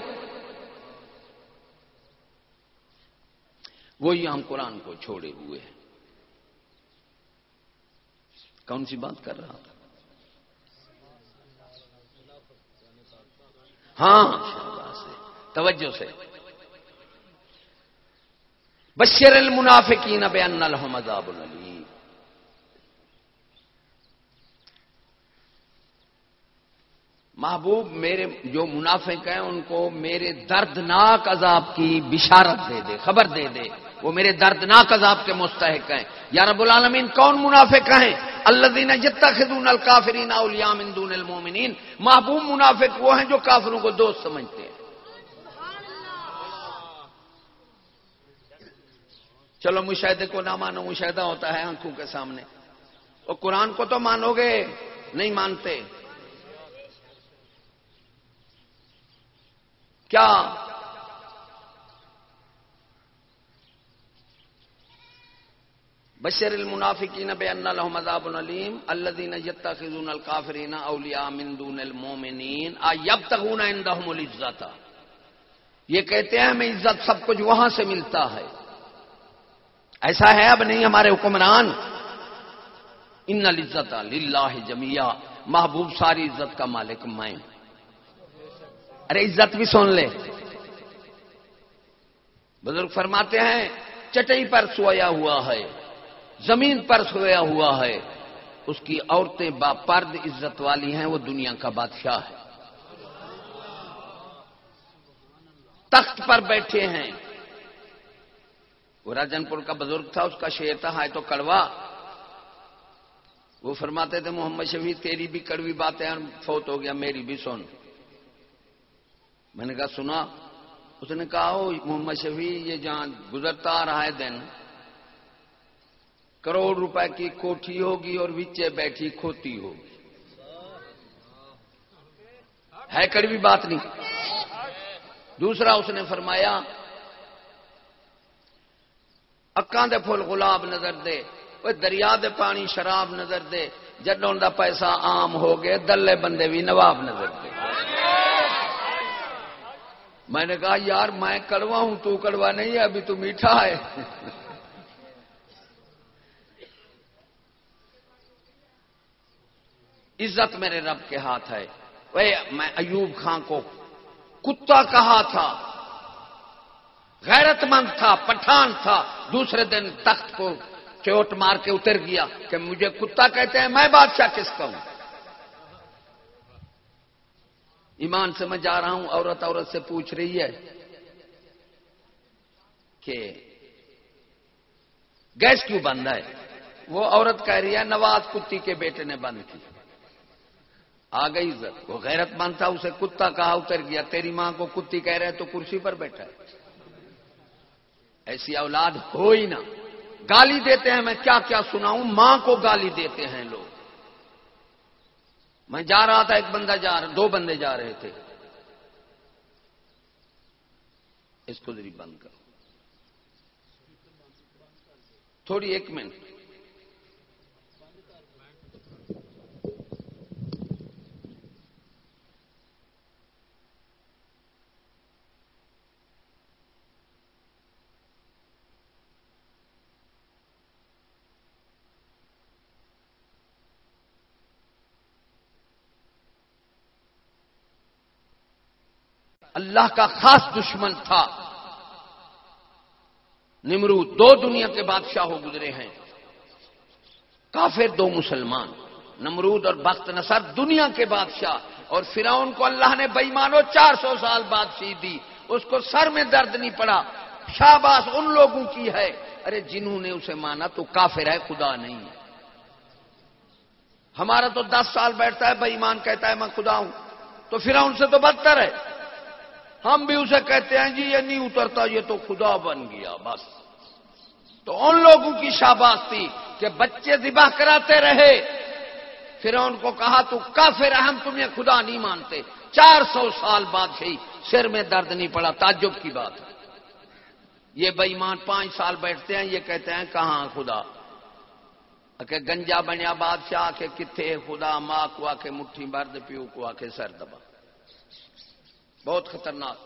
وہی ہم قرآن کو چھوڑے ہوئے ہیں۔ کون سی بات کر رہا تھا؟ ہاں توجہ سے۔ بشر المنافقین بان لهم عذاب العلیم محبوب، میرے جو منافق ہیں، ان کو میرے دردناک عذاب کی بشارت دے دے، خبر دے دے۔ وہ میرے دردناک عذاب کے مستحق ہیں۔ یا رب العالمین، کون منافق ہیں؟ اللہ دین جتنا خدون الکافرین من دون المومنین محبوب منافق وہ ہیں جو کافروں کو دوست سمجھتے ہیں۔ چلو، مشاہدے کو نہ مانو، مشاہدہ ہوتا ہے آنکھوں کے سامنے۔ اور قرآن کو تو مانو گے نہیں مانتے۔ کیا بشر المنافقین بان لهم عذاب علیم الذين يتخذون الكافرين اولیاء من دون المؤمنین ایبتغون عندهم العزت یہ کہتے ہیں ہمیں عزت سب کچھ وہاں سے ملتا ہے. ایسا ہے اب نہیں ہمارے حکمران؟ ان العزت للہ جمیا محبوب ساری عزت کا مالک میں. ارے عزت بھی سن لے. بزرگ فرماتے ہیں، چٹئی پر سویا ہوا ہے. زمین پر سویا ہوا ہے۔ اس کی عورتیں با پرد عزت والی ہیں، وہ دنیا کا بادشاہ ہے۔ تخت پر بیٹھے ہیں۔ وہ راجن پور کا بزرگ تھا، اس کا شیر تھا ہے تو کڑوا۔ وہ فرماتے تھے، محمد شفیع، تیری بھی کڑوی باتیں فوت ہو گیا، میری بھی سن۔ میں نے کہا، سنا اس نے کہا محمد شفیع، یہ جہاں گزرتا آ رہا ہے دن۔ کروڑ روپے کی کوٹھی ہوگی اور وچے بیٹھی کھوتی ہوگی۔ ہے کڑوی بات نہیں۔ دوسرا اس نے فرمایا اکاں دے پھول گلاب نظر دے وہ دریا دے پانی شراب نظر دے جڈوں دا پیسہ عام ہو گئے، دلے بندے بھی نواب نظر دے۔ میں نے کہا، یار میں کڑوا ہوں، تو کڑوا نہیں ہے، ابھی تو میٹھا ہے۔ عزت میرے رب کے ہاتھ ہے۔ وہ میں ایوب خان کو کتا کہا تھا، غیرت مند تھا، پٹھان تھا، دوسرے دن تخت کو چوٹ مار کے اتر گیا کہ مجھے کتا کہتے ہیں، میں بادشاہ کس کا ہوں؟ ایمان سے میں جا رہا ہوں، عورت عورت سے پوچھ رہی ہے کہ گیس کیوں بند ہے؟ وہ عورت کہہ رہی ہے، نواز کتی کے بیٹے نے بند کی۔ آ گئی عزت۔ وہ غیرت مند تھا، اسے کتا کہا، اتر گیا۔ تیری ماں کو کتی کہہ رہے تو کرسی پر بیٹھا ہے۔ ایسی اولاد ہو ہی نہ۔ گالی دیتے ہیں، میں کیا کیا سناؤں؟ ماں کو گالی دیتے ہیں لوگ۔ میں جا رہا تھا، ایک بندہ جا رہا، دو بندے جا رہے تھے۔ اس کو ذریعہ بند کرو۔ تھوڑی ایک منٹ۔ اللہ کا خاص دشمن تھا۔ نمرود دو دنیا کے بادشاہ ہو گزرے ہیں۔ کافر دو مسلمان۔ نمرود اور بخت نصر دنیا کے بادشاہ۔ اور فرعون کو اللہ نے بےمانو چار سو سال بادشاہ دی۔ اس کو سر میں درد نہیں پڑا۔ شاباش ان لوگوں کی ہے۔ ارے جنہوں نے اسے مانا تو کافر ہے، خدا نہیں۔ ہے ہمارا تو دس سال بیٹھتا ہے، بےمان کہتا ہے، میں خدا ہوں۔ تو فرعون سے تو بدتر ہے۔ ہم بھی اسے کہتے ہیں جی یہ نہیں اترتا، یہ تو خدا بن گیا، بس۔ تو ان لوگوں کی شاباش تھی کہ بچے ذبح کراتے رہے۔ پھر ان کو کہا، تو کافر ہم تمہیں خدا نہیں مانتے۔ چار سو سال بعد سے سر میں درد نہیں پڑا، تعجب کی بات۔ ہے یہ بےمان پانچ سال بیٹھتے ہیں، یہ کہتے ہیں، کہاں خدا؟ کہ گنجا بنیا بادشاہ کے کتنے خدا، ماں کو آ کے مٹھی برد پیو کو آ کے سر دبا۔ بہت خطرناک۔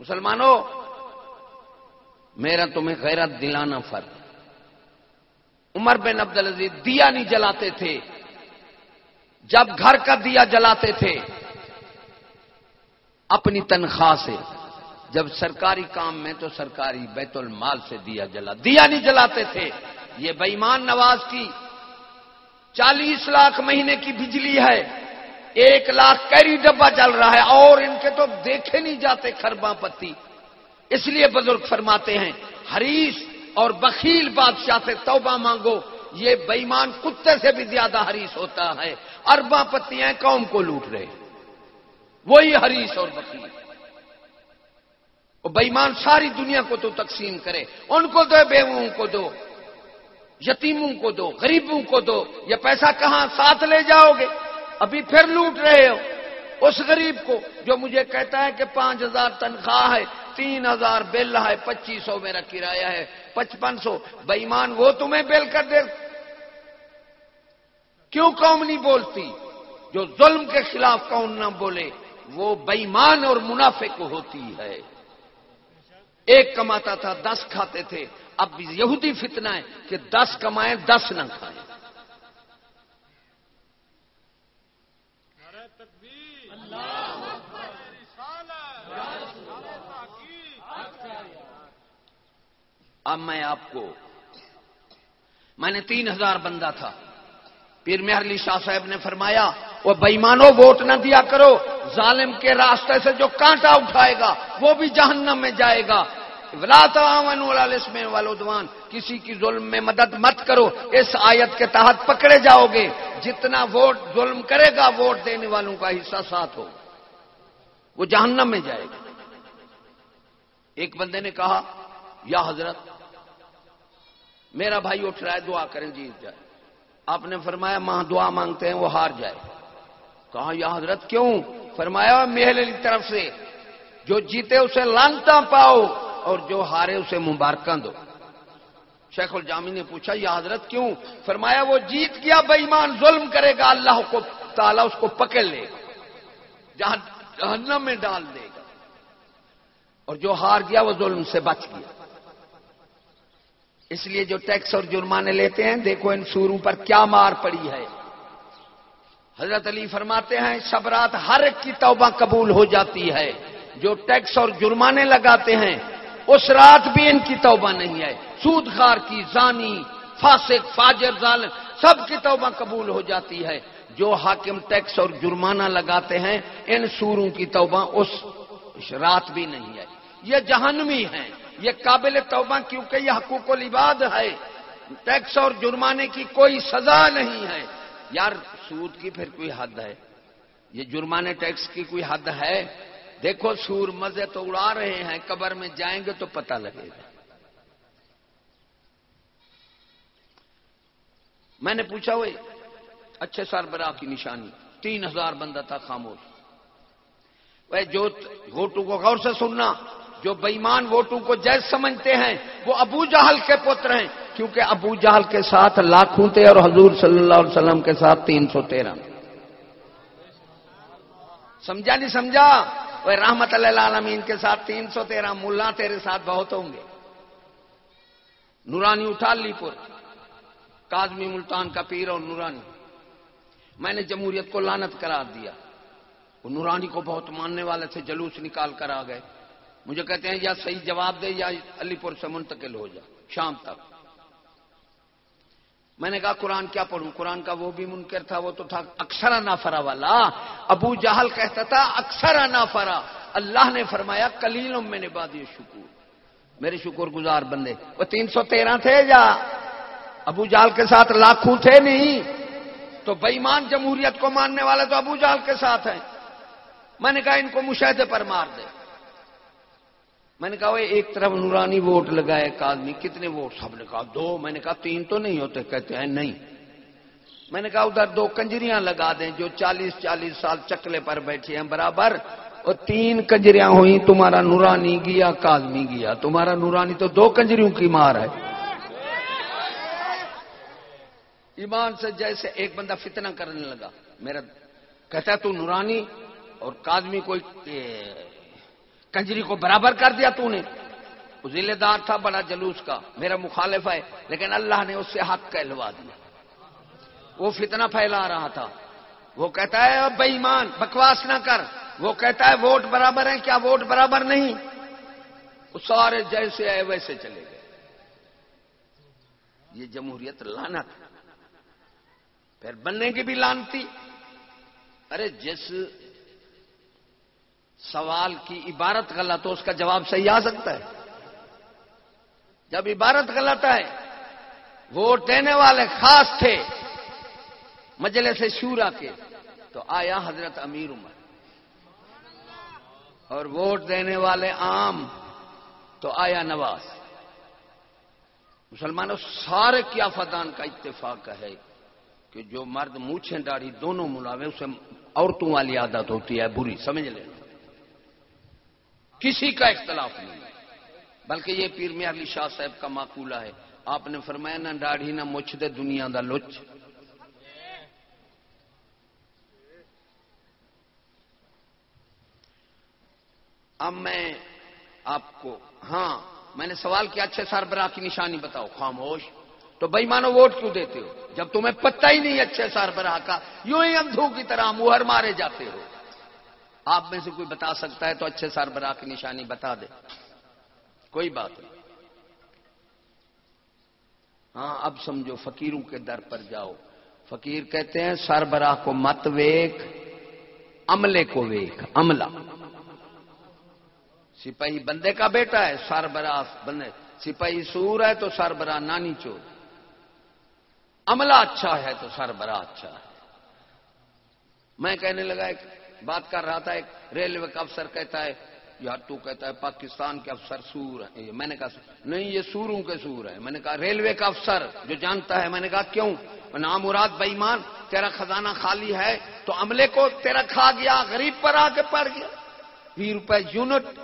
مسلمانوں، میرا تمہیں غیرت دلانا فرق عمر بن عبد العزیز دیا نہیں جلاتے تھے۔ جب گھر کا دیا جلاتے تھے، اپنی تنخواہ سے۔ جب سرکاری کام میں تو سرکاری بیت المال سے دیا جلا۔ دیا نہیں جلاتے تھے۔ یہ بےمان نواز کی چالیس لاکھ مہینے کی بجلی ہے۔ ایک لاکھ کیری ڈبا چل رہا ہے اور ان کے تو دیکھے نہیں جاتے خرباں پتی۔ اس لیے بزرگ فرماتے ہیں، حریص اور بخیل بادشاہ سے توبہ مانگو، یہ بےمان کتے سے بھی زیادہ حریص ہوتا ہے۔ ارباں پتیاں قوم کو لوٹ رہے وہی حریص اور بخیل۔ بےمان ساری دنیا کو تو تقسیم کرے۔ ان کو دو بیووں کو دو، یتیموں کو دو، غریبوں کو دو۔ یہ پیسہ کہاں ساتھ لے جاؤ گے؟ ابھی پھر لوٹ رہے ہو۔ اس غریب کو جو مجھے کہتا ہے کہ پانچ ہزار تنخواہ ہے، تین ہزار بل ہے پچیس سو میرا کرایہ ہے، پچپن سو۔ بےمان وہ تمہیں بل کر دے۔ کیوں قوم نہیں بولتی؟ جو ظلم کے خلاف کون نہ بولے، وہ بےمان اور منافق ہوتی ہے۔ ایک کماتا تھا، دس کھاتے تھے۔ اب یہودی فتنہ ہے کہ دس کمائیں، دس نہ کھائیں۔ اب میں آپ کو میں نے تین ہزار بندہ تھا۔ پیر مہر علی شاہ صاحب نے فرمایا، وہ بےمانو ووٹ نہ دیا کرو، ظالم کے راستے سے جو کانٹا اٹھائے گا، وہ بھی جہنم میں جائے گا۔ میں والدوان کسی کی ظلم میں مدد مت کرو، اس آیت کے تحت پکڑے جاؤ گے۔ جتنا ووٹ ظلم کرے گا، ووٹ دینے والوں کا حصہ ساتھ ہو۔ وہ جہنم میں جائے گا۔ ایک بندے نے کہا، یا حضرت میرا بھائی اٹھ رہا ہے، دعا کریں جیت جائے۔ آپ نے فرمایا، ماں دعا مانگتے ہیں، وہ ہار جائے۔ کہا، یا حضرت کیوں؟ فرمایا محل طرف سے۔ جو جیتے اسے لانتا پاؤ اور جو ہارے اسے مبارکاں دو۔ شیخ الجامی نے پوچھا یہ حضرت کیوں؟ فرمایا، وہ جیت گیا بےمان ظلم کرے گا، اللہ کو، تعالیٰ اس کو پکڑ لے گا۔ جہاں جہنم میں ڈال دے گا۔ اور جو ہار گیا، وہ ظلم سے بچ گیا۔ اس لیے جو ٹیکس اور جرمانے لیتے ہیں، دیکھو ان سوروں پر کیا مار پڑی ہے۔ حضرت علی فرماتے ہیں شبرات ہر ایک کی توبہ قبول ہو جاتی ہے۔ جو ٹیکس اور جرمانے لگاتے ہیں، اس رات بھی ان کی توبہ نہیں ہے۔ سود خار کی زانی، فاسق، فاجر، ظالم، سب کی توبہ قبول ہو جاتی ہے۔ جو حاکم ٹیکس اور جرمانہ لگاتے ہیں، ان سوروں کی توبہ اس رات بھی نہیں ہے۔ یہ جہنمی ہیں۔ یہ قابل توبہ کیونکہ یہ حقوق العباد ہے؟ ٹیکس اور جرمانے کی کوئی سزا نہیں ہے۔ یار، سود کی پھر کوئی حد ہے؟ یہ جرمانے ٹیکس کی کوئی حد ہے؟ دیکھو، سور مزے تو اڑا رہے ہیں، قبر میں جائیں گے تو پتہ لگے گا۔ میں نے پوچھا وہ اچھے سال برا کی نشانی، تین ہزار بندہ تھا خاموش۔ وہ جو ووٹوں کو غور سے سننا۔ جو بےمان ووٹوں کو جیس سمجھتے ہیں، وہ ابو جہل کے پتر ہیں۔ کیونکہ ابو جہل کے ساتھ لاکھوں تھے اور حضور صلی اللہ علیہ وسلم کے ساتھ تین سو تیرہ۔ سمجھا نہیں سمجھا؟ وہ رحمت اللہ عالمین کے ساتھ تین سو تیرہ ملا تیرے ساتھ بہت ہوں گے۔ نورانی اٹھا لی پور۔ کازمی ملتان کا پیر اور نورانی۔ میں نے جمہوریت کو لانت قرار دیا۔ وہ نورانی کو بہت ماننے والے تھے، جلوس نکال کر آ گئے۔ مجھے کہتے ہیں یا صحیح جواب دے یا علی پور سے منتقل ہو جا، شام تک۔ میں نے کہا قرآن کیا پڑھوں؟ قرآن کا وہ بھی منکر تھا، وہ تو تھا اکثر نافرا والا۔ ابو جہل کہتا تھا اکثر نافرا۔ اللہ نے فرمایا کلیلوں میں نے بادی شکور۔ میرے شکر گزار بندے، وہ تین سو تیرہ تھے یا؟ ابو جہل کے ساتھ لاکھوں تھے نہیں۔ تو بےمان جمہوریت کو ماننے والے تو ابو جہل کے ساتھ ہیں۔ میں نے کہا، ان کو مشاہدے پر مار دے۔ میں نے کہا وہ ایک طرف نورانی ووٹ لگائے ایک آدمی، کتنے ووٹ؟ سب نے کہا دو۔ میں نے کہا تین تو نہیں ہوتے، کہتے ہیں نہیں۔ میں نے کہا ادھر دو کنجریاں لگا دیں جو چالیس چالیس سال چکلے پر بیٹھے ہیں، برابر۔ اور تین کنجریاں ہوئی تمہارا نورانی گیا کادمی گیا۔ تمہارا نورانی تو دو کنجریوں کی مار ہے۔ ایمان سے جیسے ایک بندہ فتنہ کرنے لگا، میرا کہتا ہے تو نورانی اور کادمی کوئی کنجری کو برابر کر دیا تو نے۔ ضلع دار تھا، بڑا جلوس کا۔ میرا مخالف ہے، لیکن اللہ نے اس سے حق کہلوا دیا۔ وہ فتنہ پھیلا رہا تھا۔ وہ کہتا ہے، اب بےمان بکواس نہ کر۔ وہ کہتا ہے، ووٹ برابر ہے کیا ووٹ برابر نہیں؟ وہ سارے جیسے آئے، ویسے چلے گئے۔ یہ جمہوریت لانت پھر بننے کی بھی لانتی۔ ارے، جس سوال کی عبارت غلط ہو اس کا جواب صحیح آ سکتا ہے۔ جب عبارت غلط ہے، ووٹ دینے والے خاص تھے مجلے سے شورا کے، تو آیا حضرت امیر عمر۔ اور ووٹ دینے والے عام، تو آیا نواز۔ مسلمانوں، سارے کیا فدان کا اتفاق ہے کہ جو مرد موچھیں داڑھی دونوں ملاوے اسے عورتوں والی عادت ہوتی ہے، بری، سمجھ لینا۔ کسی کا اختلاف نہیں۔ بلکہ یہ پیر میں علی شاہ صاحب کا معقولہ ہے۔ آپ نے فرمایا نہ داڑھی نہ مچھ دے دنیا دا لچ۔ اب میں آپ کو ہاں میں نے سوال کیا، اچھے سربراہ کی نشانی بتاؤ۔ خاموش؟ تو بھائی مانو ووٹ کیوں دیتے ہو؟ جب تمہیں پتہ ہی نہیں اچھے سربراہ کا، یوں ہی اندھو کی طرح موہر مارے جاتے ہو۔ آپ میں سے کوئی بتا سکتا ہے تو اچھے سربراہ کی نشانی بتا دے۔ کوئی بات نہیں۔ ہاں اب سمجھو فقیروں کے در پر جاؤ۔ فقیر کہتے ہیں سربراہ کو مت ویک عملے کو ویک عملہ۔ سپاہی بندے کا بیٹا ہے سربراہ بندے۔ سپاہی سور ہے تو سربراہ نانی چور۔ عملہ اچھا ہے تو سربراہ اچھا ہے۔ میں کہنے لگا ایک بات کر رہا تھا، ایک ریلوے کا افسر کہتا ہے، یار تو کہتا ہے، پاکستان کے افسر سور ہیں۔ میں نے کہا، نہیں، یہ سوروں کے سور ہیں۔ میں نے کہا، ریلوے کا افسر جو جانتا ہے، میں نے کہا، کیوں؟ نام مراد بےمان تیرا خزانہ خالی ہے تو عملے کو تیرا کھا گیا، غریب پر آ کے پڑ گیا۔ وی روپے یونٹ۔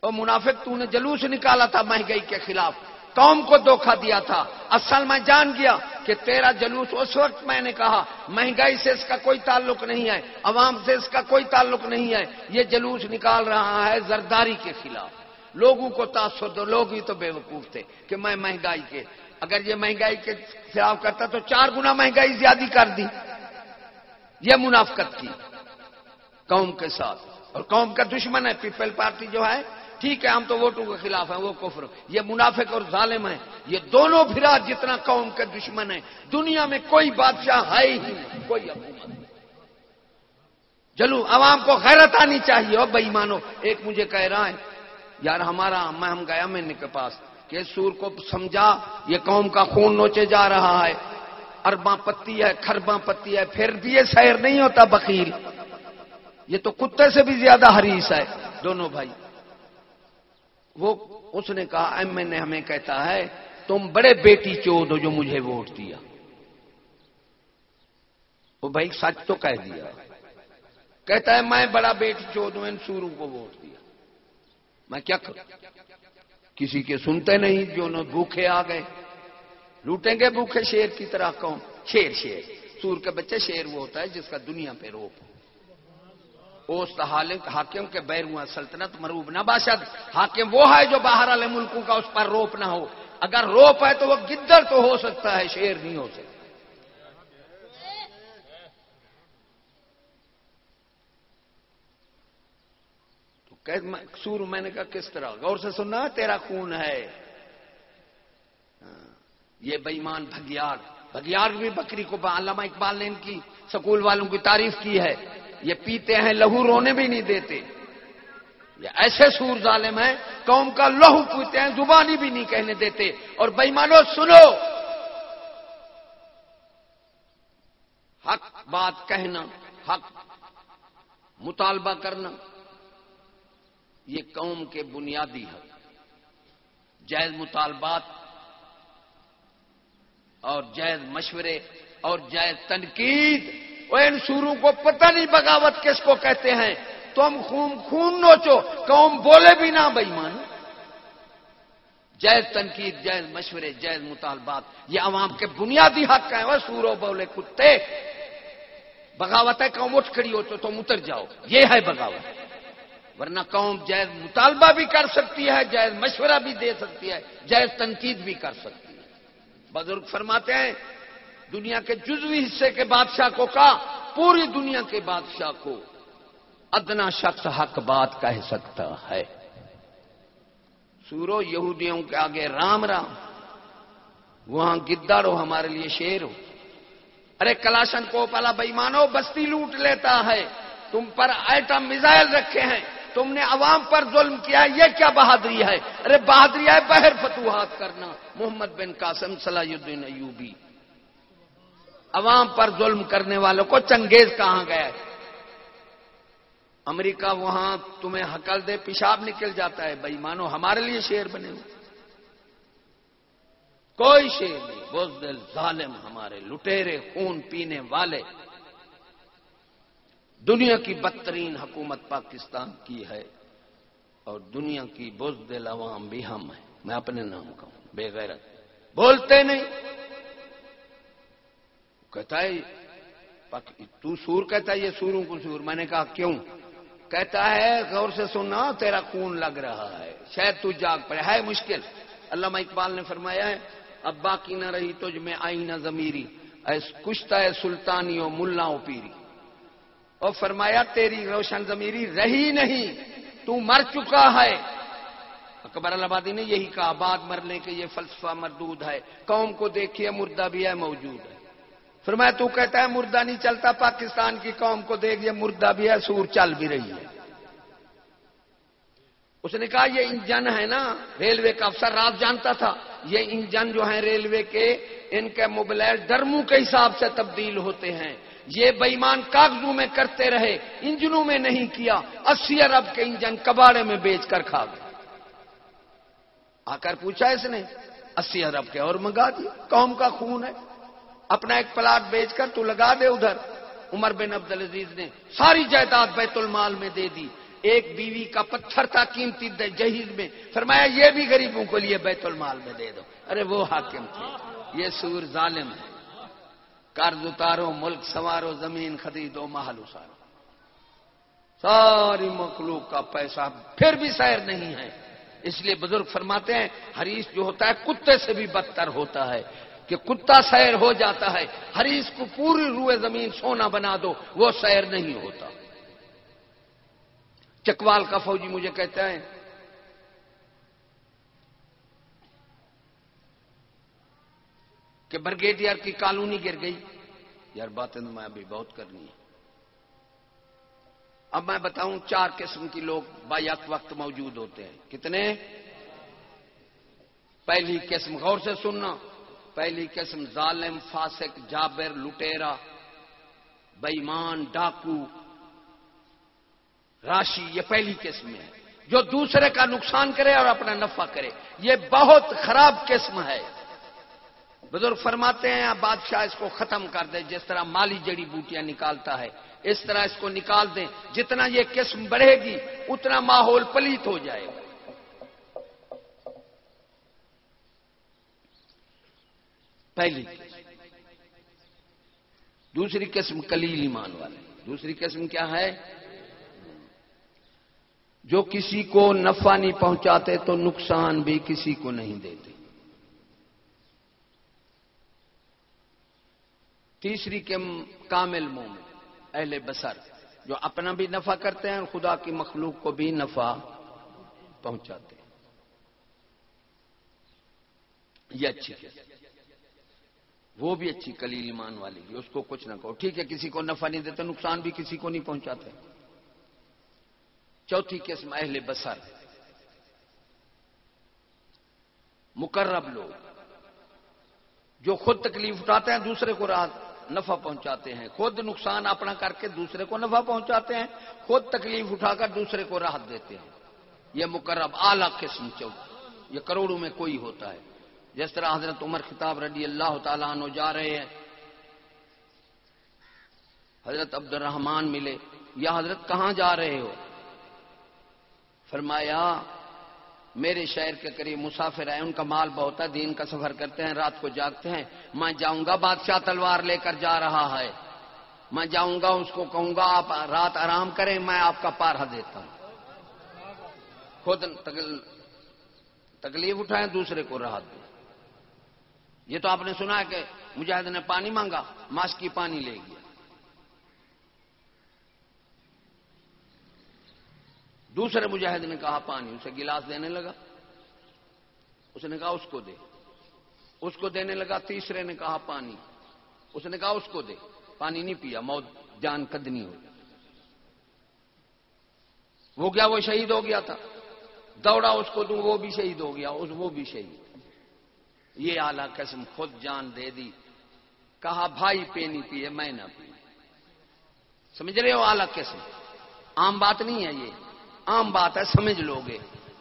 اور منافق، تو نے جلوس نکالا تھا مہنگائی کے خلاف۔ قوم کو دھوکہ دیا تھا۔ اصل میں جان گیا کہ تیرا جلوس اس وقت میں نے کہا، مہنگائی سے اس کا کوئی تعلق نہیں ہے، عوام سے اس کا کوئی تعلق نہیں ہے۔ یہ جلوس نکال رہا ہے زرداری کے خلاف۔ لوگوں کو تاثر دو، لوگ ہی تو بے وقوف تھے کہ میں مہنگائی کے، اگر یہ مہنگائی کے خلاف کرتا تو چار گنا مہنگائی زیادہ کر دی۔ یہ منافقت کی قوم کے ساتھ۔ اور قوم کا دشمن ہے، پیپل پارٹی جو ہے ٹھیک ہے، ہم تو ووٹوں کے خلاف ہیں، وہ کفر۔ یہ منافق اور ظالم ہیں۔ یہ دونوں بھرا جتنا قوم کے دشمن ہیں۔ دنیا میں کوئی بادشاہ ہے ہی نہیں، کوئی حکومت چلو عوام کو غیرت آنی چاہیے اور بئی مانو ایک مجھے کہہ رہا ہے، یار ہمارا میں ہم گیا میں کے پاس، کہ سور کو سمجھا، یہ قوم کا خون نوچے جا رہا ہے۔ ارباں پتی ہے، کھرباں پتی ہے، پھر بھی یہ سیر نہیں ہوتا بکیل یہ تو کتے سے بھی زیادہ حریص ہے۔ دونوں بھائی وہ اس نے کہا، ایم این اے ہمیں کہتا ہے، تم بڑے بیٹی چود ہو جو مجھے ووٹ دیا۔ وہ بھائی سچ تو کہہ دیا۔ کہتا ہے، میں بڑا بیٹی چود ہوں ان سوروں کو ووٹ دیا۔ میں کیا کروں کسی کے سنتے نہیں، جو نہ بھوکھے آ گئے۔ لوٹیں گے بھوکھے شیر کی طرح کون؟ شیر شیر۔ سور کے بچے شیر وہ ہوتا ہے جس کا دنیا پہ روپ ہو۔ اوست حاکم کے بیرواں سلطنت، مروب نہ باشد۔ حاکم وہ ہے جو باہر والے ملکوں کا اس پر روپ نہ ہو۔ اگر روپ ہے تو وہ گدر تو ہو سکتا ہے، شیر نہیں ہو سکتا۔ تو سور میں نے کہا، کس طرح؟ غور سے سننا، تیرا خون ہے۔ ہاں، یہ بےمان بھگیار بھگیار بھی بکری کو علامہ اقبال نے ان کی سکول والوں کی تعریف کی ہے۔ یہ پیتے ہیں، لہو رونے بھی نہیں دیتے۔ یہ ایسے سور ظالم ہیں، قوم کا لہو پیتے ہیں، زبانی بھی نہیں کہنے دیتے۔ اور بےمانو سنو، حق بات کہنا، حق مطالبہ کرنا، یہ قوم کے بنیادی حق۔ جائز مطالبات اور جائز مشورے اور جائز تنقید ان سوروں کو پتہ نہیں بغاوت کس کو کہتے ہیں۔ تم خون خون نوچو قوم بولے بھی نہ بےمان جائز تنقید جائز مشورے جائز مطالبات، یہ عوام کے بنیادی حق ہیں۔ وہ سورو بولے کتے۔ بغاوت ہے قوم اٹھ کھڑی ہو تو تم اتر جاؤ۔ یہ ہے بغاوت۔ ورنہ قوم جائز مطالبہ بھی کر سکتی ہے جائز مشورہ بھی دے سکتی ہے جائز تنقید بھی کر سکتی ہے۔ بزرگ فرماتے ہیں دنیا کے جزوی حصے کے بادشاہ کو کہا، پوری دنیا کے بادشاہ کو ادنا شخص حق بات کہہ سکتا ہے۔ سورو، یہودیوں کے آگے رام رام، وہاں گدڑ ہو ہمارے لیے شیر ہو۔ ارے، کلاشن کو پالا بےمانو بستی لوٹ لیتا ہے۔ تم پر ایٹم میزائل رکھے ہیں۔ تم نے عوام پر ظلم کیا، یہ کیا بہادری ہے؟ ارے، بہادری ہے، بہر فتوحات کرنا۔ محمد بن قاسم صلاح الدین ایوبی۔ عوام پر ظلم کرنے والوں کو چنگیز کہاں گیا ہے امریکہ وہاں تمہیں حکل دے، پیشاب نکل جاتا ہے۔ بھائی، مانو ہمارے لیے شیر بنے ہوئے۔ کوئی شیر نہیں۔ بزدل، ظالم ہمارے، لٹیرے، خون پینے والے۔ دنیا کی بدترین حکومت پاکستان کی ہے اور دنیا کی بزدل عوام بھی ہم ہیں۔ میں اپنے نام کہوں، بے غیرت۔ بولتے نہیں۔ کہتا ہے تو سور کہتا ہے، یہ سوروں کو سور۔ میں نے کہا، کیوں؟ کہتا ہے، غور سے سننا، تیرا خون لگ رہا ہے۔ شاید تو جاگ پڑے۔ ہے مشکل۔ علامہ اقبال نے فرمایا ہے، اب باقی نہ رہی تجھ میں آئی نہ زمیری کشتا ہے سلطانی و ملا پیری۔ اور فرمایا، تیری روشن زمیری رہی نہیں، تو مر چکا ہے۔ اکبر آبادی نے یہی کہا، بعد مرنے کے یہ فلسفہ مردود ہے۔ قوم کو دیکھیے، مردہ بھی ہے، موجود ہے۔ فرمایا، تو کہتا ہے، مردہ نہیں چلتا، پاکستان کی قوم کو دیکھ، یہ مردہ بھی ہے، سور چل بھی رہی ہے۔ اس نے کہا، یہ انجن ہے نا، ریلوے کا افسر رات جانتا تھا۔ یہ انجن جو ہیں ریلوے کے، ان کے موبائل ڈرموں کے حساب سے تبدیل ہوتے ہیں۔ یہ بےمان کاغذوں میں کرتے رہے، انجنوں میں نہیں کیا۔ اسی ارب کے انجن کباڑے میں بیچ کر کھا گئے۔ آ کر پوچھا اس نے، اسی ارب کے اور منگا دیا قوم کا خون ہے۔ اپنا ایک پلاٹ بیچ کر تو لگا دے ادھر۔ عمر بن عبد العزیز نے ساری جائیداد بیت المال میں دے دی۔ ایک بیوی کا پتھر تھا قیمتی جہیز میں۔ فرمایا، یہ بھی غریبوں کو لیے بیت المال میں دے دو۔ ارے، وہ حاکم تھے۔ یہ سور ظالم ہے۔ قرض اتارو، ملک سوارو، زمین خریدو، محل اسارو۔ ساری مخلوق کا پیسہ پھر بھی سیر نہیں ہے۔ اس لیے بزرگ فرماتے ہیں حریث جو ہوتا ہے، کتے سے بھی بدتر ہوتا ہے۔ کہ کتا سیر ہو جاتا ہے حریث کو پوری روئے زمین سونا بنا دو، وہ سیر نہیں ہوتا۔ چکوال کا فوجی مجھے کہتا ہے کہ برگیڈیئر کی کالونی گر گئی۔ یار باتیں میں ابھی بہت کرنی ہے اب میں بتاؤں چار قسم کی لوگ بایک وقت موجود ہوتے ہیں۔ کتنے؟ پہلی قسم غور سے سننا۔ پہلی قسم ظالم، فاسق، جابر، لٹیرا بےمان ڈاکو، راشی، یہ پہلی قسم ہے۔ جو دوسرے کا نقصان کرے اور اپنا نفع کرے، یہ بہت خراب قسم ہے۔ بزرگ فرماتے ہیں بادشاہ اس کو ختم کر دے جس طرح مالی جڑی بوٹیاں نکالتا ہے، اس طرح اس کو نکال دیں۔ جتنا یہ قسم بڑھے گی، اتنا ماحول پلیت ہو جائے گا۔ پہلی۔ دوسری قسم کلیل ایمان والے۔ دوسری قسم کیا ہے؟ جو کسی کو نفع نہیں پہنچاتے تو نقصان بھی کسی کو نہیں دیتے۔ تیسری کے کامل مومن، اہل بسر جو اپنا بھی نفع کرتے ہیں اور خدا کی مخلوق کو بھی نفع پہنچاتے ہیں۔ یہ اچھی۔ وہ بھی اچھی کلیل ایمان والی بھی اس کو کچھ نہ کہو۔ ٹھیک ہے، کسی کو نفع نہیں دیتے، نقصان بھی کسی کو نہیں پہنچاتے۔ چوتھی قسم اہل بسر مقرب لوگ، جو خود تکلیف اٹھاتے ہیں، دوسرے کو رات نفع پہنچاتے ہیں۔ خود نقصان اپنا کر کے دوسرے کو نفع پہنچاتے ہیں، خود تکلیف اٹھا کر دوسرے کو راحت دیتے ہیں۔ یہ مقرب اعلی قسم چوک یہ کروڑوں میں کوئی ہوتا ہے۔ جس طرح حضرت عمر خطاب رضی اللہ تعالیٰ عنہ جا رہے ہیں، حضرت عبد الرحمان ملے، یا حضرت کہاں جا رہے ہو؟ فرمایا، میرے شہر کے قریب مسافر ہیں، ان کا مال بہت ہے، دین کا سفر کرتے ہیں، رات کو جاگتے ہیں۔ میں جاؤں گا، بادشاہ تلوار لے کر جا رہا ہے۔ میں جاؤں گا، اس کو کہوں گا، آپ رات آرام کریں، میں آپ کا پارہ دیتا ہوں۔ خود تکلیف اٹھائیں، دوسرے کو راحت دیں۔ یہ تو آپ نے سنا ہے کہ مجاہد نے پانی مانگا، ماسک کی پانی لے گیا۔ دوسرے مجاہد نے کہا، پانی اسے گلاس دینے لگا۔ اس نے کہا، اس کو دے۔ اس کو دینے لگا، تیسرے نے کہا، پانی۔ اس نے کہا، اس کو دے۔ پانی نہیں پیا، موت، جان کدنی ہو وہ کیا، وہ شہید ہو گیا تھا۔ دوڑا، اس کو دوں، وہ بھی شہید ہو گیا، اس وہ بھی شہید۔ یہ اعلی قسم خود جان دے دی۔ کہا، بھائی پینی پیے، میں نہ پی سمجھ رہے ہو اعلی قسم؟ عام بات نہیں ہے یہ۔ عام بات ہے، سمجھ لو گے۔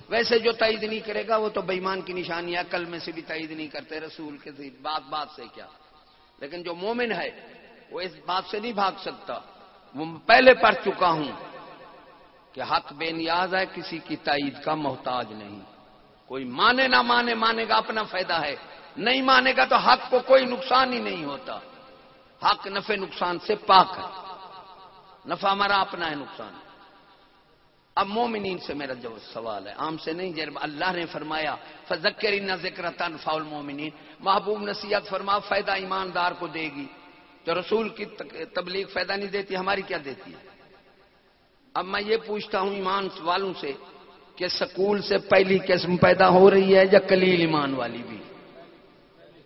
ویسے جو تائید نہیں کرے گا، وہ تو بےمان کی نشانی ہے۔ کل میں سے بھی تائید نہیں کرتے رسول کے بات بات سے کیا؟ لیکن جو مومن ہے، وہ اس بات سے نہیں بھاگ سکتا۔ وہ پہلے پڑھ چکا ہوں کہ حق بے نیاز ہے، کسی کی تائید کا محتاج نہیں۔ کوئی مانے نہ مانے مانے گا اپنا فائدہ ہے۔ نہیں مانے گا تو حق کو کوئی نقصان ہی نہیں ہوتا۔ حق نفع نقصان سے پاک ہے۔ نفع ہمارا اپنا ہے، نقصان۔ اب مومنین سے میرا جو سوال ہے، عام سے نہیں جب اللہ نے فرمایا فذکر نہ ذکر تنفع المومنین محبوب نصیحت فرما، فائدہ ایماندار کو دے گی۔ تو رسول کی تبلیغ فائدہ نہیں دیتی، ہماری کیا دیتی ہے؟ اب میں یہ پوچھتا ہوں ایمان والوں سے کہ سکول سے پہلی قسم پیدا ہو رہی ہے یا کلیل ایمان والی بھی؟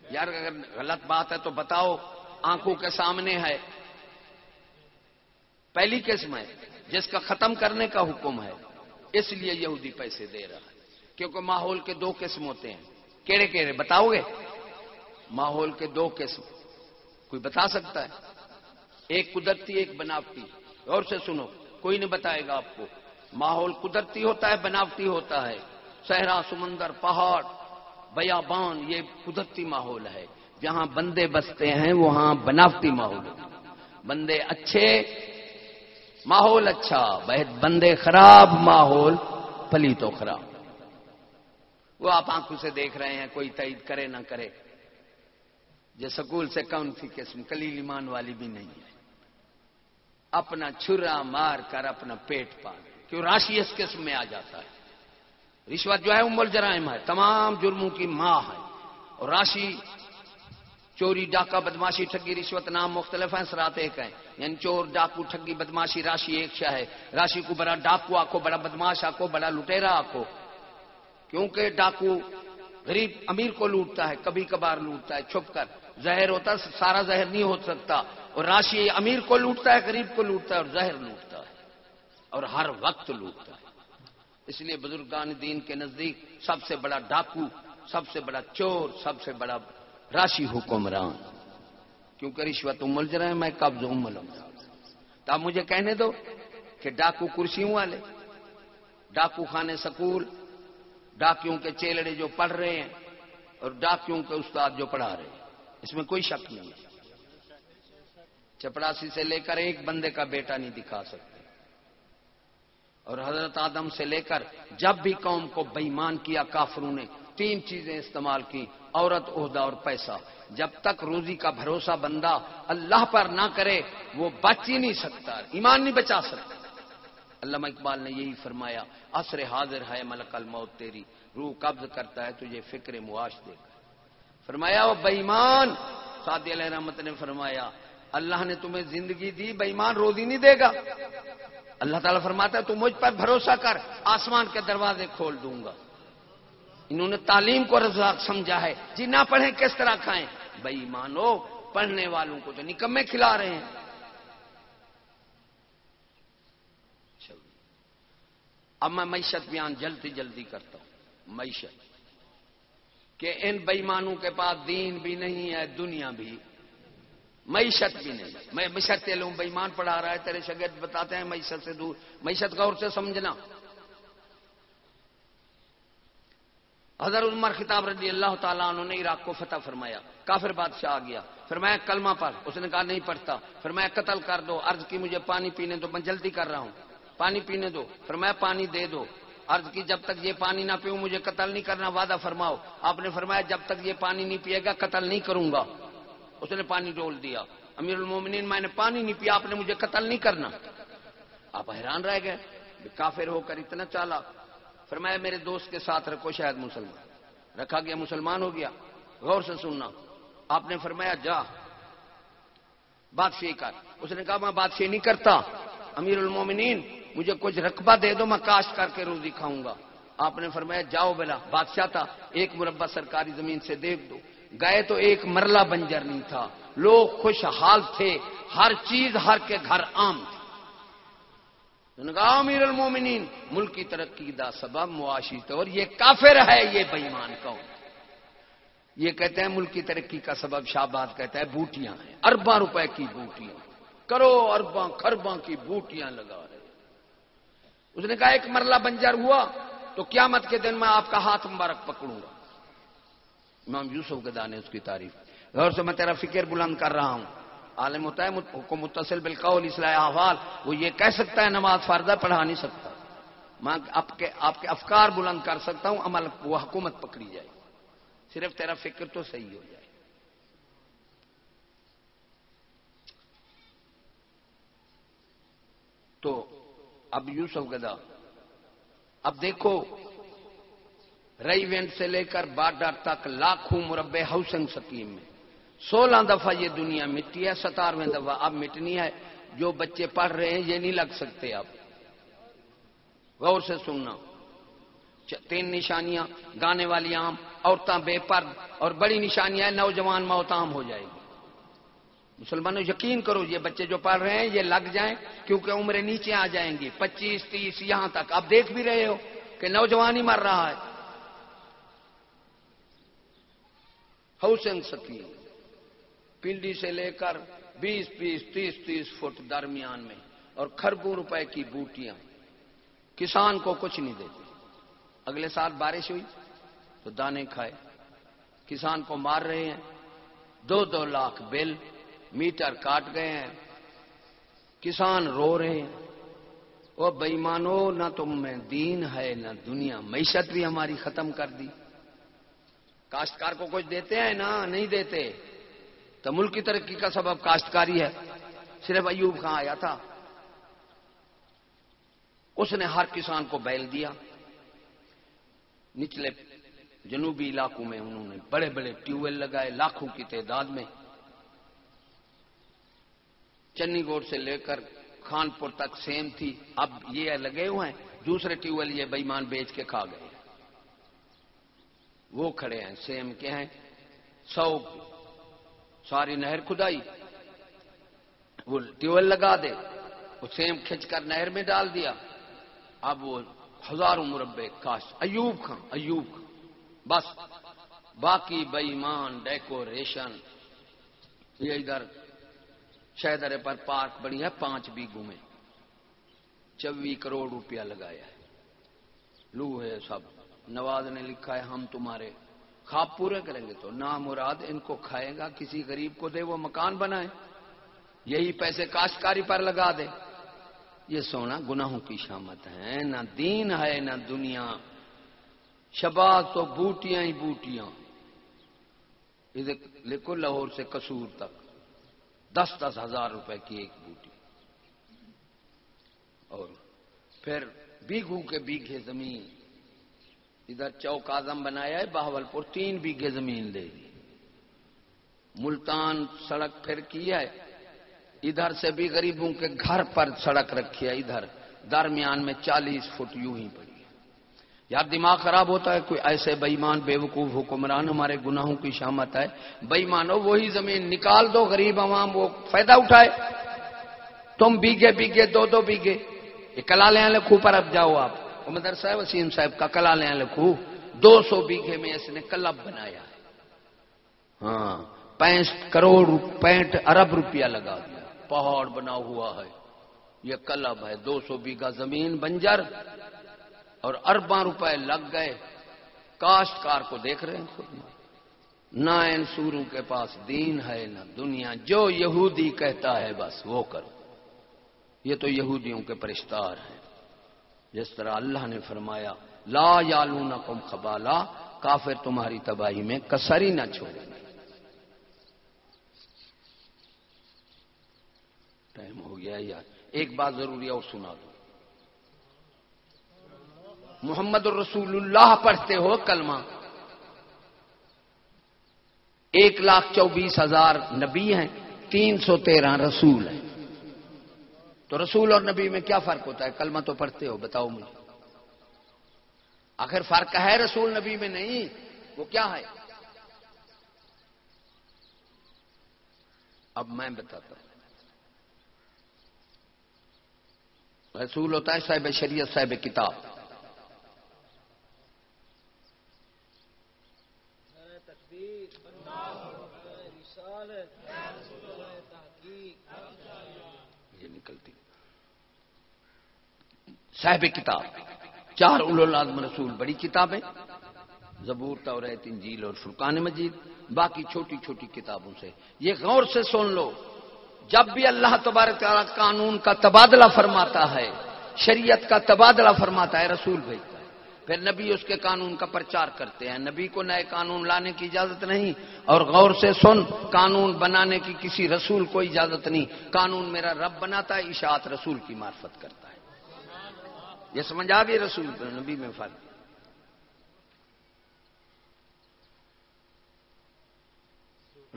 یار اگر غلط بات ہے تو بتاؤ، آنکھوں کے سامنے ہے۔ پہلی قسم ہے، جس کا ختم کرنے کا حکم ہے۔ اس لیے یہودی پیسے دے رہا ہے۔ کیونکہ ماحول کے دو قسم ہوتے ہیں۔ کیڑے کیڑے، بتاؤ گے؟ ماحول کے دو قسم۔ کوئی بتا سکتا ہے؟ ایک قدرتی، ایک بناوٹی۔ اور سے سنو، کوئی نہیں بتائے گا آپ کو۔ ماحول قدرتی ہوتا ہے، بناوٹی ہوتا ہے۔ صحرا، سمندر، پہاڑ، بیابان، یہ قدرتی ماحول ہے۔ جہاں بندے بستے ہیں، وہاں بناوٹی ماحول بندے اچھے، ماحول اچھا بہت بندے خراب، ماحول پلی تو خراب۔ وہ آپ آنکھوں سے دیکھ رہے ہیں، کوئی تعید کرے نہ کرے۔ جو سکول سے کون سی قسم، کلیل ایمان والی بھی نہیں ہے۔ اپنا چھرا مار کر اپنا پیٹ پال کیوں راشی اس قسم میں آ جاتا ہے؟ رشوت جو ہے امول جرائم ہے، تمام جرموں کی ماں ہے۔ اور راشی، چوری، ڈاکہ، بدماشی، ٹھگی، رشوت، نام مختلف ہیں، سرات ایک ہیں۔ یعنی چور، ڈاکو، ٹھگی، بدماشی، راشی ایک شاہ ہے۔ راشی کو بڑا ڈاکو آکو بڑا بدماش آکو بڑا لٹیرا آکو کیونکہ ڈاکو غریب امیر کو لوٹتا ہے، کبھی کبھار لوٹتا ہے، چھپ کر۔ زہر ہوتا ہے، سارا زہر نہیں ہو سکتا۔ اور راشی امیر کو لوٹتا ہے، غریب کو لوٹتا ہے اور زہر لوٹتا ہے۔ اور ہر وقت لوٹتا ہے۔ اس لیے بزرگان دین کے نزدیک سب سے بڑا ڈاکو، سب سے بڑا چور، سب سے بڑا راشی حکمران۔ کیونکہ رشوت امل جرا ہے، میں قبض امل ہوں۔ تو آپ مجھے کہنے دو کہ ڈاکو کرسیوں والے، ڈاکو خانے سکول، ڈاکیوں کے چیلڑے جو پڑھ رہے ہیں اور ڈاکیوں کے استاد جو پڑھا رہے ہیں۔ اس میں کوئی شک نہیں ہے۔ چپڑاسی سے لے کر ایک بندے کا بیٹا نہیں دکھا سکتے اور حضرت آدم سے لے کر جب بھی قوم کو بےمان کیا کافروں نے، تین چیزیں استعمال کی، عورت، عہدہ اور پیسہ۔ جب تک روزی کا بھروسہ بندہ اللہ پر نہ کرے، وہ بچ ہی نہیں سکتا، ایمان نہیں بچا سکتا۔ علامہ اقبال نے یہی فرمایا، عصر حاضر ہے ملک الموت تیری، روح قبض کرتا ہے تجھے فکر معاش دے گا فرمایا، وہ بےمان سعدی علیہ رحمت نے فرمایا اللہ نے تمہیں زندگی دی بےمان روزی نہیں دے گا۔ اللہ تعالیٰ فرماتا ہے، تو مجھ پر بھروسہ کر، آسمان کے دروازے کھول دوں گا۔ انہوں نے تعلیم کو رزاق سمجھا ہے۔ جی نہ پڑھیں، کس طرح کھائیں؟ بھائی مانو پڑھنے والوں کو تو نکمے کھلا رہے ہیں۔ اب میں معیشت بیان جلدی جلدی کرتا ہوں۔ معیشت، کہ ان بےمانوں کے پاس دین بھی نہیں ہے، دنیا بھی۔ معیشت بھی نہیں۔ میں معیشت لوں بےمان پڑھا رہا ہے، تیرے شگرد بتاتے ہیں معیشت سے دور۔ معیشت غور سے سمجھنا۔ حضرت عمر خطاب رضی اللہ تعالیٰ انہوں نے عراق کو فتح فرمایا۔ کافر بادشاہ آ گیا۔ فرمایا، کلمہ پر اس نے کہا، نہیں پڑھتا۔ فرمایا، قتل کر دو۔ عرض کی، مجھے پانی پینے دو، میں جلدی کر رہا ہوں۔ پانی پینے دو۔ فرمایا، پانی دے دو۔ عرض کی، جب تک یہ پانی نہ پیوں، مجھے قتل نہیں کرنا، وعدہ فرماؤ۔ آپ نے فرمایا، جب تک یہ پانی نہیں پیے گا، قتل نہیں کروں گا۔ اس نے پانی ڈول دیا۔ امیر المومنین، میں نے پانی نہیں پیا، آپ نے مجھے قتل نہیں کرنا۔ آپ حیران رہ گئے۔ کافر ہو کر اتنا چالا۔ فرمایا، میرے دوست کے ساتھ رکھو، شاید مسلمان۔ رکھا گیا، مسلمان ہو گیا۔ غور سے سننا۔ آپ نے فرمایا، جا۔ بادشاہ کر۔ اس نے کہا، میں بادشاہ نہیں کرتا۔ امیر المومنین، مجھے کچھ رقبہ دے دو، میں کاشت کر کے روزی کھاؤں گا۔ آپ نے فرمایا، جاؤ بلا، بادشاہ تھا۔ ایک مربع سرکاری زمین سے دیکھ دو۔ گئے تو ایک مرلہ بنجر نہیں تھا۔ لوگ خوشحال تھے۔ ہر چیز ہر کے گھر عام تھی۔ امیر المومنین، ملک کی ترقی دا سبب، معاشی طور، یہ کافر ہے، یہ بےمان کون یہ کہتے ہیں، ملک کی ترقی کا سبب شہباد کہتا ہے، بوٹیاں ہیں۔ ارباں روپے کی بوٹیاں۔ کرو ارباں خرباں کی بوٹیاں لگا رہے اس نے کہا، ایک مرلہ بنجر ہوا تو قیامت کے دن میں آپ کا ہاتھ مبارک پکڑوں گا۔ امام یوسف گدا نے اس کی تعریف۔ غور سے میں تیرا فکر بلند کر رہا ہوں۔ عالم ہوتا ہے کو متصل بالقول، اصلاح احوال، وہ یہ کہہ سکتا ہے نماز فاردہ پڑھا نہیں سکتا۔ میں آپ کے آپ کے افکار بلند کر سکتا ہوں، عمل وہ حکومت پکڑی جائے۔ صرف تیرا فکر تو صحیح ہو جائے۔ تو اب یوسف گدا۔ اب دیکھو رئی وینٹ سے لے کر بارڈر تک لاکھوں مربع ہاؤسنگ سکیم میں۔ سولہ دفعہ یہ دنیا مٹی ہے، ستارویں دفعہ اب مٹنی ہے۔ جو بچے پڑھ رہے ہیں، یہ نہیں لگ سکتے اب۔ غور سے سننا۔ تین نشانیاں، گانے والی عام عورتیں بے پرد اور بڑی نشانیاں، نوجوان موت عام ہو جائے گی۔ مسلمانوں، یقین کرو، یہ بچے جو پڑھ رہے ہیں، یہ لگ جائیں، کیونکہ عمریں نیچے آ جائیں گی۔ پچیس، تیس، یہاں تک۔ اب دیکھ بھی رہے ہو کہ نوجوان ہی مر رہا ہے۔ ہاؤسنگ سکیم پنڈی سے لے کر بیس بیس تیس تیس فٹ درمیان میں اور خربوں روپے کی بوٹیاں۔ کسان کو کچھ نہیں دیتے۔ اگلے سال بارش ہوئی تو دانے کھائے۔ کسان کو مار رہے ہیں۔ دو دو لاکھ بل میٹر کاٹ گئے ہیں۔ کسان رو رہے ہیں۔ وہ بےمانو نہ تم میں دین ہے، نہ دنیا۔ معیشت بھی ہماری ختم کر دی۔ کاشتکار کو کچھ دیتے ہیں؟ نا نہیں دیتے۔ تو ملک کی ترقی کا سبب کاشتکاری ہے۔ صرف ایوب خان آیا تھا۔ اس نے ہر کسان کو بیل دیا۔ نچلے جنوبی علاقوں میں انہوں نے بڑے بڑے ٹیوب ویل لگائے لاکھوں کی تعداد میں۔ چنی گوڑ سے لے کر خان پور تک سیم تھی۔ اب یہ لگے ہوئے ہیں۔ دوسرے ٹیوب ویل یہ بےمان بیچ کے کھا گئے۔ وہ کھڑے ہیں، سیم کے ہیں۔ سو ساری نہر کھدائی۔ وہ ٹیوب ویل لگا دے۔ وہ سیم کھچ کر نہر میں ڈال دیا۔ اب وہ ہزاروں مربے کاش۔ ایوب خان ایوب خان۔ بس۔ باقی بےمان ڈیکوریشن۔ یہ ادھر شہدرے پر پارک بنی ہے، پانچ بیگوں میں۔ چوی کروڑ روپیہ لگایا ہے۔ لو ہے سب۔ نواز نے لکھا ہے، ہم تمہارے خواب پورے کریں گے۔ تو نا مراد ان کو کھائے گا، کسی غریب کو دے، وہ مکان بنائے۔ یہی پیسے کاشتکاری پر لگا دے۔ یہ سونا گناہوں کی شامت ہے۔ نہ دین ہے، نہ دنیا۔ شباز تو بوٹیاں ہی بوٹیاں۔ لکھو لاہور سے کسور تک۔ دس دس ہزار روپے کی ایک بوٹی۔ اور پھر بیگھو کے بیگھے زمین۔ ادھر چوک آزم بنایا ہے باہول پور تین بیگھے زمین دے دی ملتان سڑک پھر کی ہے۔ ادھر سے بھی غریبوں کے گھر پر سڑک رکھی ہے، ادھر۔ درمیان میں چالیس فٹ یوں ہی پڑی یار دماغ خراب ہوتا ہے، کوئی ایسے بےمان بے وقوف حکمران ہمارے گناہوں کی شامت ہے۔ بےمانو وہی زمین نکال دو، غریب عوام وہ فائدہ اٹھائے۔ تم بیگے بیگے دو دو بیگے یہ کلا لے لکھو پر اب جاؤ آپ۔ مدرسہ وسیم صاحب کا کلا لے لکھو۔ دو سو بیگھے میں اس نے کلب بنایا ہے۔ ہاں پینسٹھ کروڑ پینٹ ارب روپیہ لگا دیا۔ پہاڑ بنا ہوا ہے۔ یہ کلب ہے۔ دو سو بیگھا زمین بنجر۔ اور ارباں روپے لگ گئے۔ کاشتکار کو دیکھ رہے ہیں خود۔ نہ ان سوروں کے پاس دین ہے، نہ دنیا۔ جو یہودی کہتا ہے، بس وہ کرو۔ یہ تو یہودیوں کے پرشتار ہیں۔ جس طرح اللہ نے فرمایا، لا یالون کم خبالا کافر تمہاری تباہی میں کسری نہ چھوڑیں ٹائم ہو گیا یار۔ ایک بات ضروری اور سنا دو۔ محمد الرسول اللہ پڑھتے ہو کلمہ۔ ایک لاکھ چوبیس ہزار نبی ہیں، تین سو تیرہ رسول ہیں۔ تو رسول اور نبی میں کیا فرق ہوتا ہے؟ کلمہ تو پڑھتے ہو، بتاؤ مجھے۔ آخر فرق ہے رسول نبی میں نہیں، وہ کیا ہے؟ اب میں بتاتا ہوں۔ رسول ہوتا ہے صاحب شریعت، صاحب کتاب یہ نکلتی صاحب کتاب، چار الازم رسول، بڑی کتابیں، زبور توریت انجیل اور فرقان مجید، باقی چھوٹی چھوٹی کتابوں سے۔ یہ غور سے سن لو، جب بھی اللہ تبارک تعالیٰ قانون کا تبادلہ فرماتا ہے، شریعت کا تبادلہ فرماتا ہے، رسول بھائی پھر نبی اس کے قانون کا پرچار کرتے ہیں۔ نبی کو نئے قانون لانے کی اجازت نہیں۔ اور غور سے سن، قانون بنانے کی کسی رسول کو اجازت نہیں۔ قانون میرا رب بناتا ہے، اشاعت رسول کی معرفت کرتا ہے۔ یہ سمجھا بھی رسول نبی میں فرق۔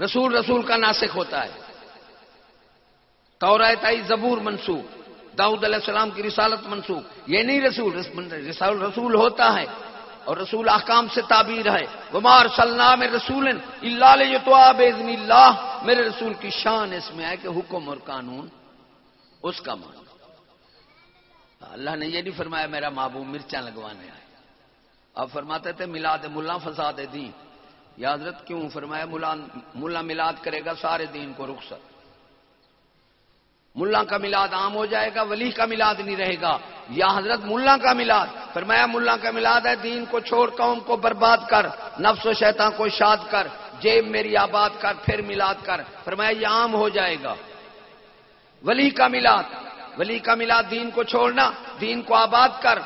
رسول رسول کا ناسک ہوتا ہے۔ تو زبور منسوخ، داؤد علیہ السلام کی رسالت منسوخ۔ یہ نہیں رسول رسول رسول ہوتا ہے اور رسول احکام سے تعبیر ہے۔ گمار سلام رسول اللہ تو اللہ میرے رسول کی شان اس میں ہے کہ حکم اور قانون اس کا مان اللہ نے یہ نہیں فرمایا میرا محبوب مرچاں لگوانے آئے۔ اب فرماتے تھے ملاد ملا فساد دین۔ یا حضرت کیوں فرمایا ملا ملاد کرے گا سارے دین کو رخصت۔ ملا کا ملاد عام ہو جائے گا، ولی کا ملاد نہیں رہے گا۔ یا حضرت ملا کا ملاد۔ فرمایا ملا کا ملاد ہے، دین کو چھوڑ، قوم کو برباد کر، نفس و شیطان کو شاد کر، جیب میری آباد کر، پھر ملاد کر۔ فرمایا یہ عام ہو جائے گا۔ ولی کا ملاد۔ ولی کا ملاد دین کو چھوڑنا، دین کو آباد کر،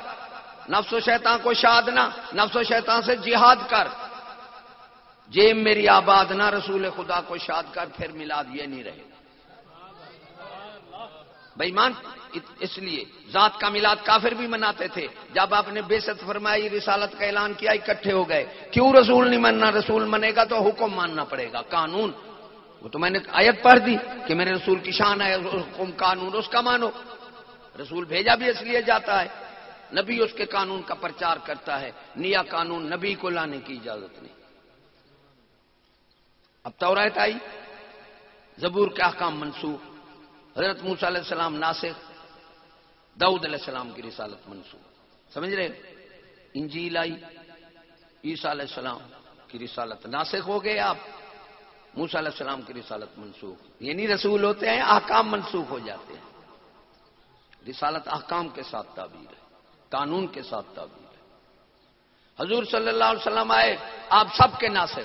نفس و شیطان کو شادنا، نفس و شیطان سے جہاد کر۔ جیب میری آباد نہ رسول خدا کو شاد کر، پھر میلاد یہ نہیں رہے بےمان اس لیے ذات کا میلاد کافر بھی مناتے تھے۔ جب آپ نے بے ست فرمائی، رسالت کا اعلان کیا، اکٹھے ہو گئے۔ کیوں رسول نہیں مننا؟ رسول منے گا تو حکم ماننا پڑے گا۔ قانون وہ تو میں نے آیت پڑھ دی کہ میرے رسول کی شان ہے حکم قانون، اس کا مانو۔ رسول بھیجا بھی اس لیے جاتا ہے۔ نبی اس کے قانون کا پرچار کرتا ہے۔ نیا قانون نبی کو لانے کی اجازت نہیں۔ اب تو آئی۔ زبور کے احکام منسوخ۔ حضرت موسیٰ علیہ السلام ناسخ۔ دعود علیہ السلام کی رسالت منسوخ۔ سمجھ رہے انجیل آئی۔ عیسیٰ علیہ السلام کی رسالت ناسخ ہو گئے۔ آپ موسیٰ علیہ السلام کی رسالت منسوخ۔ یعنی رسول ہوتے ہیں، احکام منسوخ ہو جاتے ہیں۔ رسالت احکام کے ساتھ تعبیر ہے، قانون کے ساتھ تعبیر ہے۔ حضور صلی اللہ علیہ وسلم آئے، آپ سب کے ناصر۔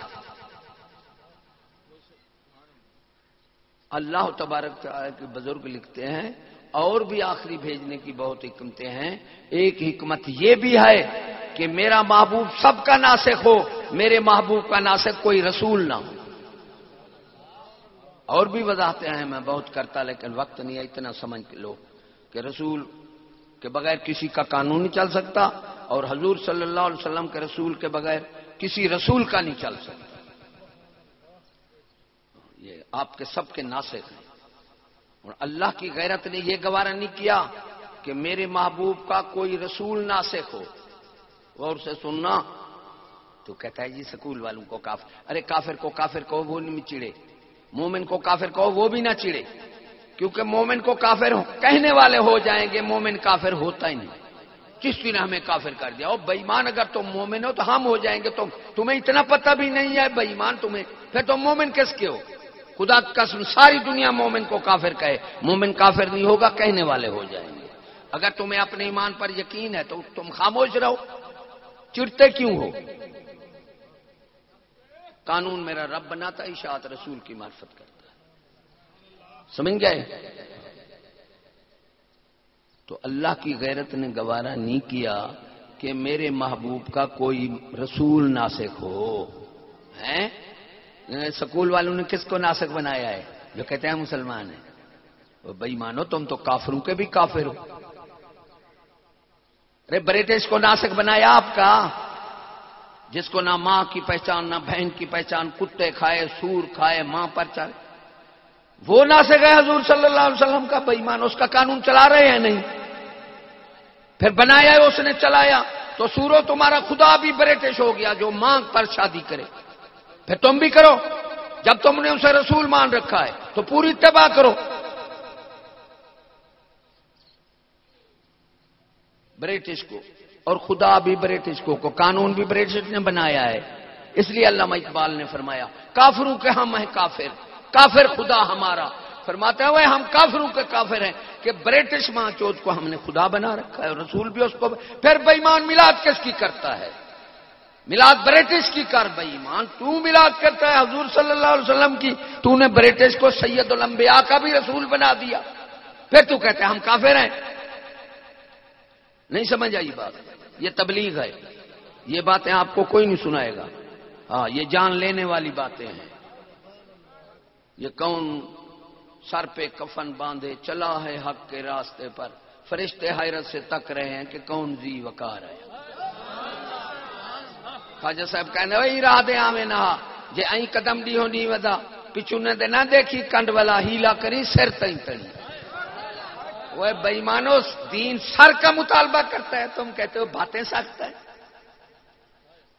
اللہ تبارک کے بزرگ لکھتے ہیں، اور بھی آخری بھیجنے کی بہت حکمتیں ہیں۔ ایک حکمت یہ بھی ہے کہ میرا محبوب سب کا ناسک ہو، میرے محبوب کا ناسک کوئی رسول نہ ہو۔ اور بھی وضاحتیں ہیں، میں بہت کرتا، لیکن وقت نہیں ہے، اتنا سمجھ لو کہ رسول کے بغیر کسی کا قانون نہیں چل سکتا اور حضور صلی اللہ علیہ وسلم کے رسول کے بغیر کسی رسول کا نہیں چل سکتا۔ یہ آپ کے سب کے ناسک ہیں۔ اور اللہ کی غیرت نے یہ گوارا نہیں کیا کہ میرے محبوب کا کوئی رسول ناسک ہو۔ اور سے سننا، تو کہتا ہے جی سکول والوں کو کافر، ارے کافر کو کافر کو وہ نہیں چڑے مومن کو کافر کو وہ بھی نہ چڑے کیونکہ مومن کو کافر کہنے والے ہو جائیں گے، مومن کافر ہوتا ہی نہیں۔ کس نے ہمیں کافر کر دیا؟ اور بےمان اگر تم مومن ہو تو ہم ہو جائیں گے۔ تم تمہیں اتنا پتہ بھی نہیں ہے بےمان تمہیں۔ پھر تم مومن کس کے ہو؟ خدا قسم، ساری دنیا مومن کو کافر کہے۔ مومن کافر نہیں ہوگا، کہنے والے ہو جائیں گے۔ اگر تمہیں اپنے ایمان پر یقین ہے تو تم خاموش رہو۔ چڑتے کیوں ہو؟ قانون میرا رب بناتا اشاعت رسول کی معرفت کرتا سمجھ گئے؟ تو اللہ کی غیرت نے گوارا نہیں کیا کہ میرے محبوب کا کوئی رسول ناسک ہو۔ یعنی سکول والوں نے کس کو ناسک بنایا ہے؟ جو کہتے ہیں مسلمان ہیں۔ بھائی مانو، تم تو کافروں کے بھی کافر ہو۔ ارے برٹش کو ناسک بنایا آپ کا۔ جس کو نہ ماں کی پہچان، نہ بہن کی پہچان، کتے کھائے، سور کھائے، ماں پر چلے وہ نہ سے گئے حضور صلی اللہ علیہ وسلم کا بےمان اس کا قانون چلا رہے ہیں نہیں؟ پھر بنایا ہے، اس نے چلایا۔ تو سورو تمہارا خدا بھی برٹش ہو گیا، جو مانگ پر شادی کرے۔ پھر تم بھی کرو۔ جب تم نے اسے رسول مان رکھا ہے، تو پوری اتباع کرو۔ برٹش کو اور خدا بھی برٹش کو کو قانون بھی برٹش نے بنایا ہے۔ اس لیے علامہ اقبال نے فرمایا، کافروں کے ہم ہیں کافر کافر خدا ہمارا۔ فرماتے ہوئے ہم کافروں کے کافر ہیں کہ برٹش ماں چوت کو ہم نے خدا بنا رکھا ہے اور رسول بھی اس کو پھر بےمان میلاد کس کی کرتا ہے؟ میلاد برٹش کی کر بےمان تو میلاد کرتا ہے حضور صلی اللہ علیہ وسلم کی۔ تو نے برٹش کو سید الانبیاء کا بھی رسول بنا دیا۔ پھر تو کہتے ہیں ہم کافر ہیں۔ نہیں سمجھ آئی بات۔ یہ تبلیغ ہے۔ یہ باتیں آپ کو کوئی نہیں سنائے گا۔ ہاں یہ جان لینے والی باتیں ہیں۔ یہ کون سر پہ کفن باندھے چلا ہے حق کے راستے پر۔ فرشتے حیرت سے تک رہے ہیں کہ کون زی وکار ہے۔ خواجہ صاحب کہنے وہی راہ دے آمے نہا جے این قدم دی ہونی ودا پچھو نے دے نہ دیکھی، کنڈ والا ہیلا کری، سر تین تنی وہ بےمانو دین، سر کا مطالبہ کرتا ہے، تم کہتے ہو باتیں سکتا ہے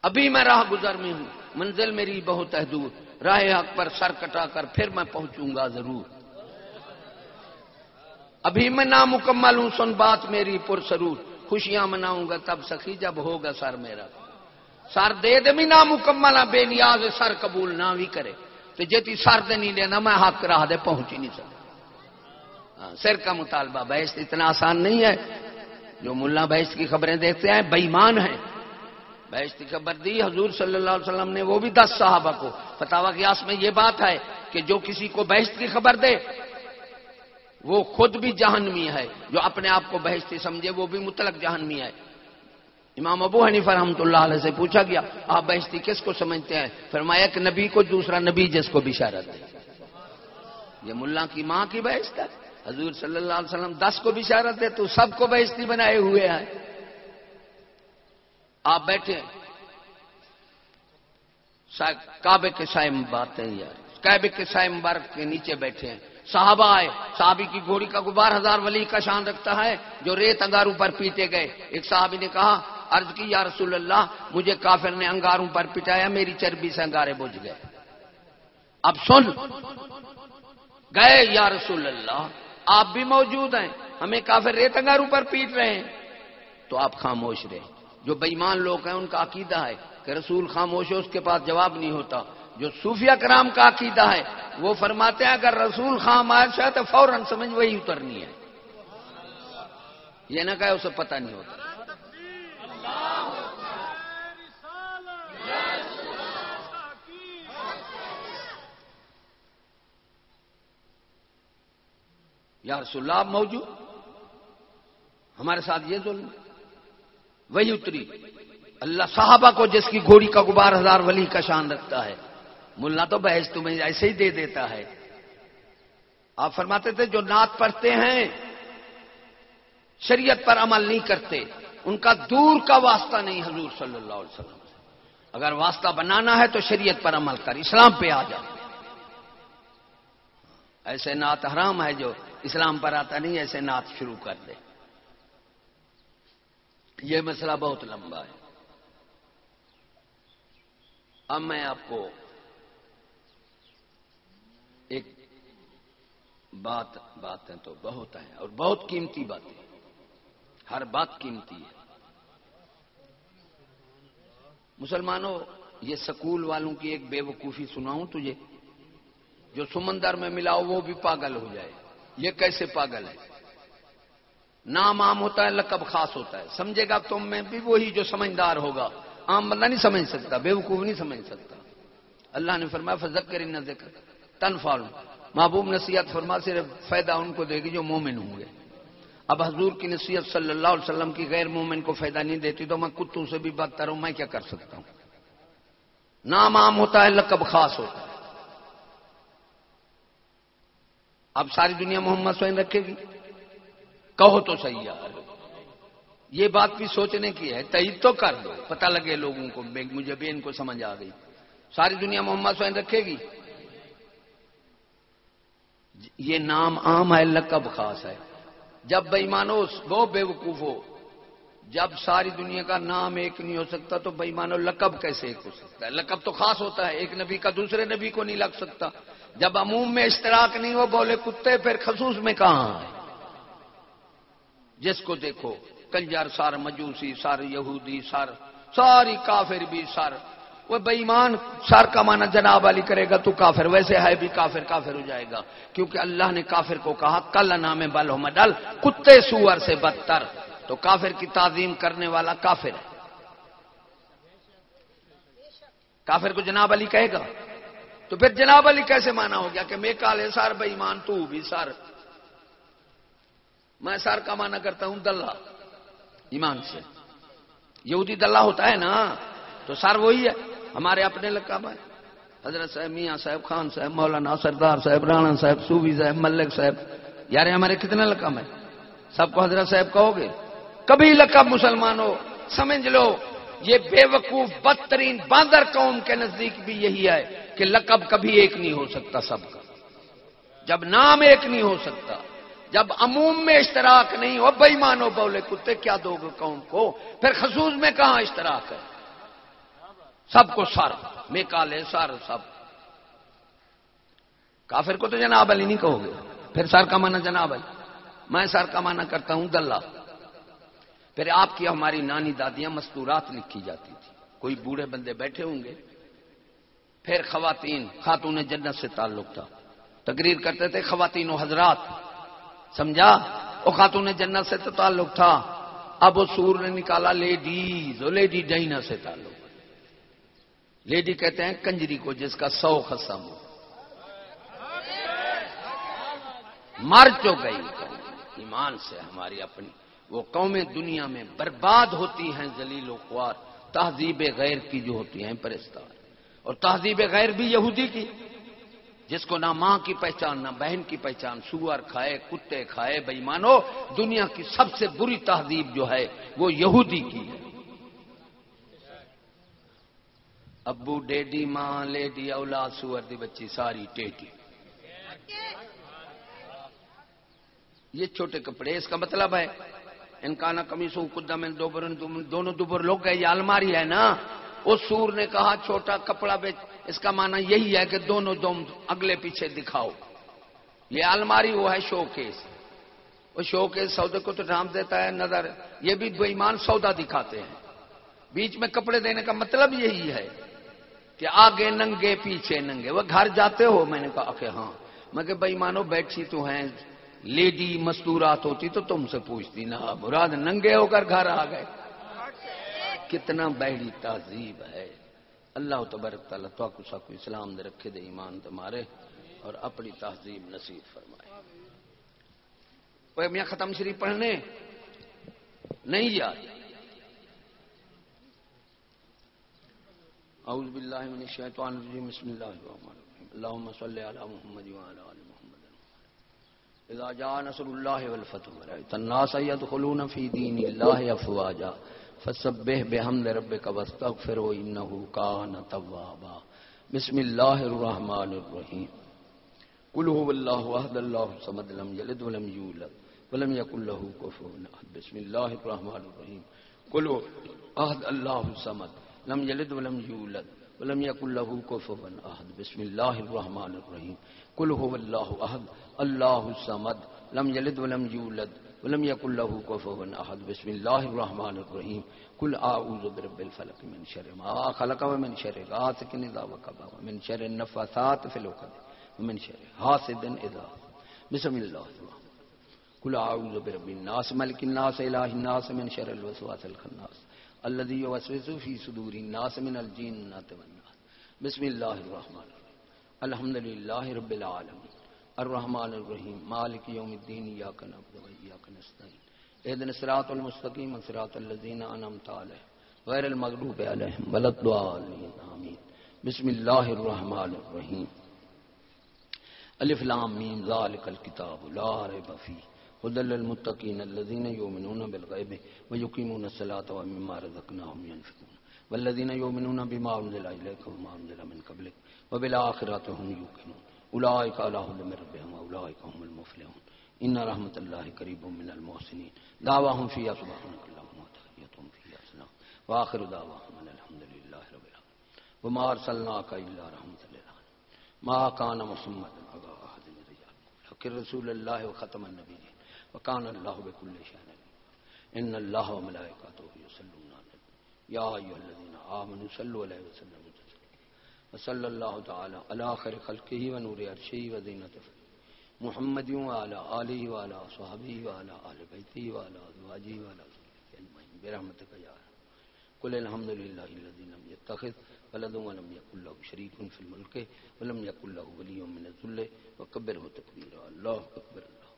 ابھی میں راہ گزر میں ہوں، منزل میری بہت ہے دور، راہ حق پر سر کٹا کر پھر میں پہنچوں گا ضرور۔ ابھی میں نامکمل ہوں، سن بات میری پر سرور خوشیاں مناؤں گا تب سخی، جب ہوگا سر میرا۔ سر دے دے بھی نامکمل ہاں، بے نیاز سر قبول نہ بھی کرے۔ تو جیتی سر دے نہیں لینا، میں حق راہ دے پہنچ ہی نہیں سکتا۔ ہاں، سر کا مطالبہ، بحث اتنا آسان نہیں ہے۔ جو ملا بحث کی خبریں دیکھتے ہیں بےمان ہیں۔ بحث خبر دی، حضور صلی اللہ علیہ وسلم نے وہ بھی دس صحابہ کو۔ فتوا قیاس میں یہ بات ہے کہ جو کسی کو بحث کی خبر دے، وہ خود بھی جہنمی ہے۔ جو اپنے آپ کو بہشتی سمجھے، وہ بھی مطلق جہنمی ہے۔ امام ابو حنیف رحمۃ اللہ علیہ سے پوچھا گیا، آپ بہشتی کس کو سمجھتے ہیں؟ فرمایا کہ نبی کو، دوسرا نبی جس کو بشارت ہے یہ ملا کی ماں کی بحث ہے۔ حضور صلی اللہ علیہ وسلم دس کو بشارت ہے تو سب کو بہشتی بنائے ہوئے ہیں۔ آپ بیٹھے کعبے کے سائے بات ہے یار۔ کعبے کے سائے مبارک کے نیچے بیٹھے ہیں۔ صحابہ آئے۔ صحابی کی گھوڑی کا غبار ہزار ولی کا شان رکھتا ہے جو ریت انگاروں پر پیٹے گئے۔ ایک صحابی نے کہا، عرض کی، یا رسول اللہ، مجھے کافر نے انگاروں پر پٹایا، میری چربی سے انگارے بجھ گئے۔ اب سن۔ گئے، یا رسول اللہ آپ بھی موجود ہیں، ہمیں کافر ریت انگاروں پیٹ رہے ہیں۔ تو آپ خاموش رہے۔ جو بےمان لوگ ہیں، ان کا عقیدہ ہے کہ رسول خاموش ہے، اس کے پاس جواب نہیں ہوتا۔ جو صوفیہ کرام کا عقیدہ ہے، وہ فرماتے ہیں، اگر رسول خام آئے تو فوراً سمجھ وہی اترنی ہے۔ یہ نہ کہے، اسے پتہ نہیں ہوتا۔ یا رسول اللہ موجود؟ ہمارے ساتھ یہ ظلم۔ وہی اتری۔ اللہ صحابہ کو جس کی گھوڑی کا غبار ہزار ولی کا شان رکھتا ہے، ملنا تو بحث تمہیں ایسے ہی دے دیتا ہے۔ آپ فرماتے تھے، جو نعت پڑھتے ہیں، شریعت پر عمل نہیں کرتے، ان کا دور کا واسطہ نہیں حضور صلی اللہ علیہ وسلم سے۔ اگر واسطہ بنانا ہے تو شریعت پر عمل کر، اسلام پہ آ جا۔ ایسے نعت حرام ہے جو اسلام پر آتا نہیں، ایسے نعت شروع کر دے۔ یہ مسئلہ بہت لمبا ہے۔ اب میں آپ کو ایک بات بات ہے تو بہت ہے اور بہت قیمتی باتیں۔ ہر بات قیمتی ہے۔ مسلمانوں، یہ سکول والوں کی ایک بے وقوفی سناؤں تجھے، جو سمندر میں ملاؤ وہ بھی پاگل ہو جائے۔ یہ کیسے پاگل ہے؟ نام عام ہوتا ہے، لقب خاص ہوتا ہے۔ سمجھے گا تم میں بھی وہی جو سمجھدار ہوگا۔ عام بندہ نہیں سمجھ سکتا بے وقوف نہیں سمجھ سکتا۔ اللہ نے فرمایا فضک کر ذکر تن فالو محبوب نصیحت فرما، صرف فائدہ ان کو دے گی جو مومن ہوں گے۔ اب حضور کی نصیحت صلی اللہ علیہ وسلم کی غیر مومن کو فائدہ نہیں دیتی تو میں کتوں سے بھی بدتر ہوں، میں کیا کر سکتا ہوں؟ نام عام ہوتا ہے، لقب خاص ہوتا ہے۔ اب ساری دنیا محمد سوئن رکھے گی۔ کہو تو صحیح یار۔ یہ بات بھی سوچنے کی ہے۔ تعید تو کر دو پتہ لگے لوگوں کو۔ مجھے بھی ان کو سمجھ آ گئی۔ ساری دنیا محمد سوئن رکھے گی۔ یہ نام عام ہے، لقب خاص ہے۔ جب بےمانو وہ بے وقوف ہو۔ جب ساری دنیا کا نام ایک نہیں ہو سکتا، تو بےمانو لقب کیسے ایک ہو سکتا ہے؟ لقب تو خاص ہوتا ہے۔ ایک نبی کا دوسرے نبی کو نہیں لگ سکتا۔ جب عموم میں اشتراک نہیں ہو بولے کتے، پھر خصوص میں کہاں ہے؟ جس کو دیکھو، کنجر، سار مجوسی، سار یہودی، سار، ساری کافر بھی، سار، وہ بےمان سار کا مانا جناب علی کرے گا تو کافر، ویسے ہے بھی کافر کافر ہو جائے گا۔ کیونکہ اللہ نے کافر کو کہا، کل نام بل ہو مڈل کتے سور سے بدتر۔ تو کافر کی تعظیم کرنے والا کافر ہے۔ کافر کو جناب علی کہے گا؟ تو پھر جناب علی کیسے مانا ہو گیا کہ میں کالے سار بےمان تو بھی سار۔ میں سار کا مانا کرتا ہوں دلہ، ایمان سے۔ یہودی دلہ ہوتا ہے نا، تو سار وہی ہے۔ ہمارے اپنے لقب ہے حضرت صاحب، میاں صاحب، خان صاحب، مولانا، سردار صاحب، رانا صاحب صوبی صاحب، ملک صاحب۔ یار ہمارے کتنے لقب ہیں؟ سب کو حضرت صاحب کہو گے۔ کبھی لقب مسلمانوں سمجھ لو، یہ بے وقوف، بدترین باندر قوم کے نزدیک بھی یہی ہے۔ کہ لقب کبھی ایک نہیں ہو سکتا سب کا۔ جب نام ایک نہیں ہو سکتا، جب عموم میں اشتراک نہیں ہو بھائی مانو بولے کتے، کیا دو گے قوم کو؟ پھر خصوص میں کہاں اشتراک ہے؟ سب کو سر میں کالے سر، سب۔ کافر کو تو جناب علی نہیں کہو گے۔ پھر سر کا مانا جناب علی۔ میں سر کا مانا کرتا ہوں دلہ پھر آپ کی ہماری نانی دادیاں مستورات لکھی جاتی تھی کوئی بوڑھے بندے بیٹھے ہوں گے۔ پھر خواتین، خاتون جنت سے تعلق تھا۔ تقریر کرتے تھے خواتین و حضرات۔ سمجھا؟ وہ خاتون جنت سے تو تعلق تھا۔ اب وہ سور نے نکالا لیڈیز لیڈی ڈائنا سے تعلق۔ لیڈی کہتے ہیں کنجری کو، جس کا سو خسم ہو۔ مر جو گئی۔ ایمان سے ہماری اپنی۔ وہ قومیں دنیا میں برباد ہوتی ہیں، ذلیل و خوار۔ تہذیب غیر کی جو ہوتی ہیں، پرستار۔ اور تہذیب غیر بھی یہودی کی۔ جس کو نہ ماں کی پہچان، نہ بہن کی پہچان سور کھائے، کتے کھائے بے مانو دنیا کی سب سے بری تہذیب جو ہے، وہ یہودی کی ہے۔ ابو، ڈیڈی، ماں، لیڈی، اولاد سور دی بچی، ساری ٹیڈی یہ چھوٹے کپڑے، اس کا مطلب ہے، ان کا نا کمیسوں کدا میں دونوں دوبر لوگ گئے یہ الماری ہے نا۔ اس سور نے کہا چھوٹا کپڑا بیچ، اس کا معنی یہی ہے کہ دونوں دوم اگلے پیچھے دکھاؤ۔ یہ الماری وہ ہے شو کیس۔ وہ شو کیس سودے کو تو ڈھام دیتا ہے، نظر۔ یہ بھی بےمان سودا دکھاتے ہیں۔ بیچ میں کپڑے دینے کا مطلب یہی ہے کہ آگے ننگے، پیچھے ننگے۔ وہ گھر جاتے ہو، میں نے کہا کہ ہاں۔ میں کہ بھائی مانو بیٹھی تو ہیں، لیڈی مستورات ہوتی تو تم سے پوچھتی نا مراد ننگے ہو کر گھر آ گئے۔ کتنا بہڑی تہذیب ہے۔ اللہ تبارک تعالیٰ تو کو ساکو اسلام دے رکھے دے ایمان تمہارے اور اپنی تہذیب نصیب فرمائے۔ میاں ختم شریف پڑھنے؟ نہیں یار۔ اعوذ باللہ من الشیطان الرجیم، بسم اللہ الرحمن الرحیم۔ اللہم صلی علی محمد وعلی آل محمد۔ اذا جاء نصر اللہ والفتح ورائیت الناس يدخلون فی دین اللہ افواجا۔ فسبح بحمد ربک واستغفر انه کان توابا. بسم اللہ الرحمن الرحیم. قل هو اللہ احد اللہ الصمد لم یلد ولم یولد ولم یکن له کفوا احد. بسم اللہ الرحمن الرحیم. قل هو احد اللہ الصمد لم يلد ولم يولد ولم يكن له كفوا احد. بسم الله الرحمن الرحيم قل هو الله احد الله الصمد لم يلد ولم يولد ولم يكن له كفوا احد. بسم الله الرحمن الرحيم قل اعوذ برب الفلق من شر ما خلق ومن شر غاسق اذا وقب ومن شر النفاثات في العقد ومن شر حاسد اذا. بسم الله الرحمن قل اعوذ برب الناس ملك الناس اله الناس من شر الوسواس الخناس. الذي يوسوس في صدور الناس من الجنة والناس. بسم الله الرحمن الرحيم الحمد لله رب العالمين الرحمن الرحيم مالك يوم الدين إياك نعبد وإياك نستعين اهدنا الصراط المستقيم صراط الذين أنعمت عليهم غير المغضوب عليهم ولا الضالين آمين بسم الله الرحمن الرحيم الف لام میم، ذالک الكتاب لا ريب فيه هدى للمتقين الذين يؤمنون بالغيب ويقيمون الصلاة ومما رزقناهم ينفقون والذين يؤمنون بما أنزل إليك وما أنزل من قبلك وبالآخرة هم يوقنون أولئك على هدى من ربهم وأولئك هم المفلحون. إن رحمة الله قريب من المحسنين دعواهم فيها سبحانك اللهم وتحيتهم فيها سلام. وآخر دعواهم أن الحمد رب العالمين وما أرسلناك إلا رحمة للعالمين ما كان محمد أبا أحد من رجالكم لكن رسول الله وختم النبيين وکان اللہ بكل شيء ان اللہ وملائکته يصلون على النبي يا ايها الذين امنوا صلوا عليه وسلموا تسليما وصلى الله تعالى على خير خلقه ونور عرشه وزينته محمد وعلى اله وعلى اصحابه وعلى اهل بيته وعلى ازواجه وعلى ذريته اجمعين برحمتك يا ارحم قل الحمد لله الذي لم يتخذ ولد ولم يكن له شريك في الملك ولم يكن له ولي من الذل وكبره تكبيرا الله اكبر الله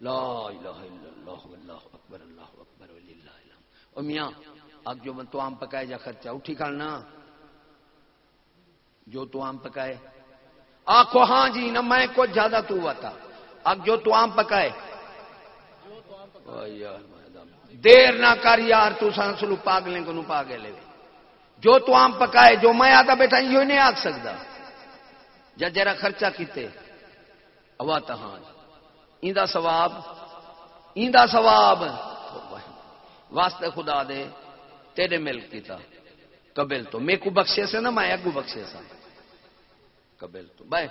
لا الہ الا اللہ واللہ اکبر، اللہ اکبر وللہ الحمد۔ او میاں اب جو تو آم پکائے جا خرچہ، اٹھی کھانا جو تو آم پکائے۔ آخو ہاں جی نہ میں کچھ زیادہ تو ہوا تھا۔ اب جو تو آم پکائے۔ دیر نہ کر یار، تو سلو پاگلیں کو نو پاگلے جو تو آم پکائے، جو میں آتا بیٹھا یہ نہیں آگ سکتا۔ جا جرا خرچہ کیتے۔ اوا تا ہاں جی۔ ایندا ثواب ایندا ثواب۔ واسطے خدا دے، تیرے مل کیتا۔ قبل تو میں کو بخشے سے نا مایا کو بخشے سا قبل تو۔ بائے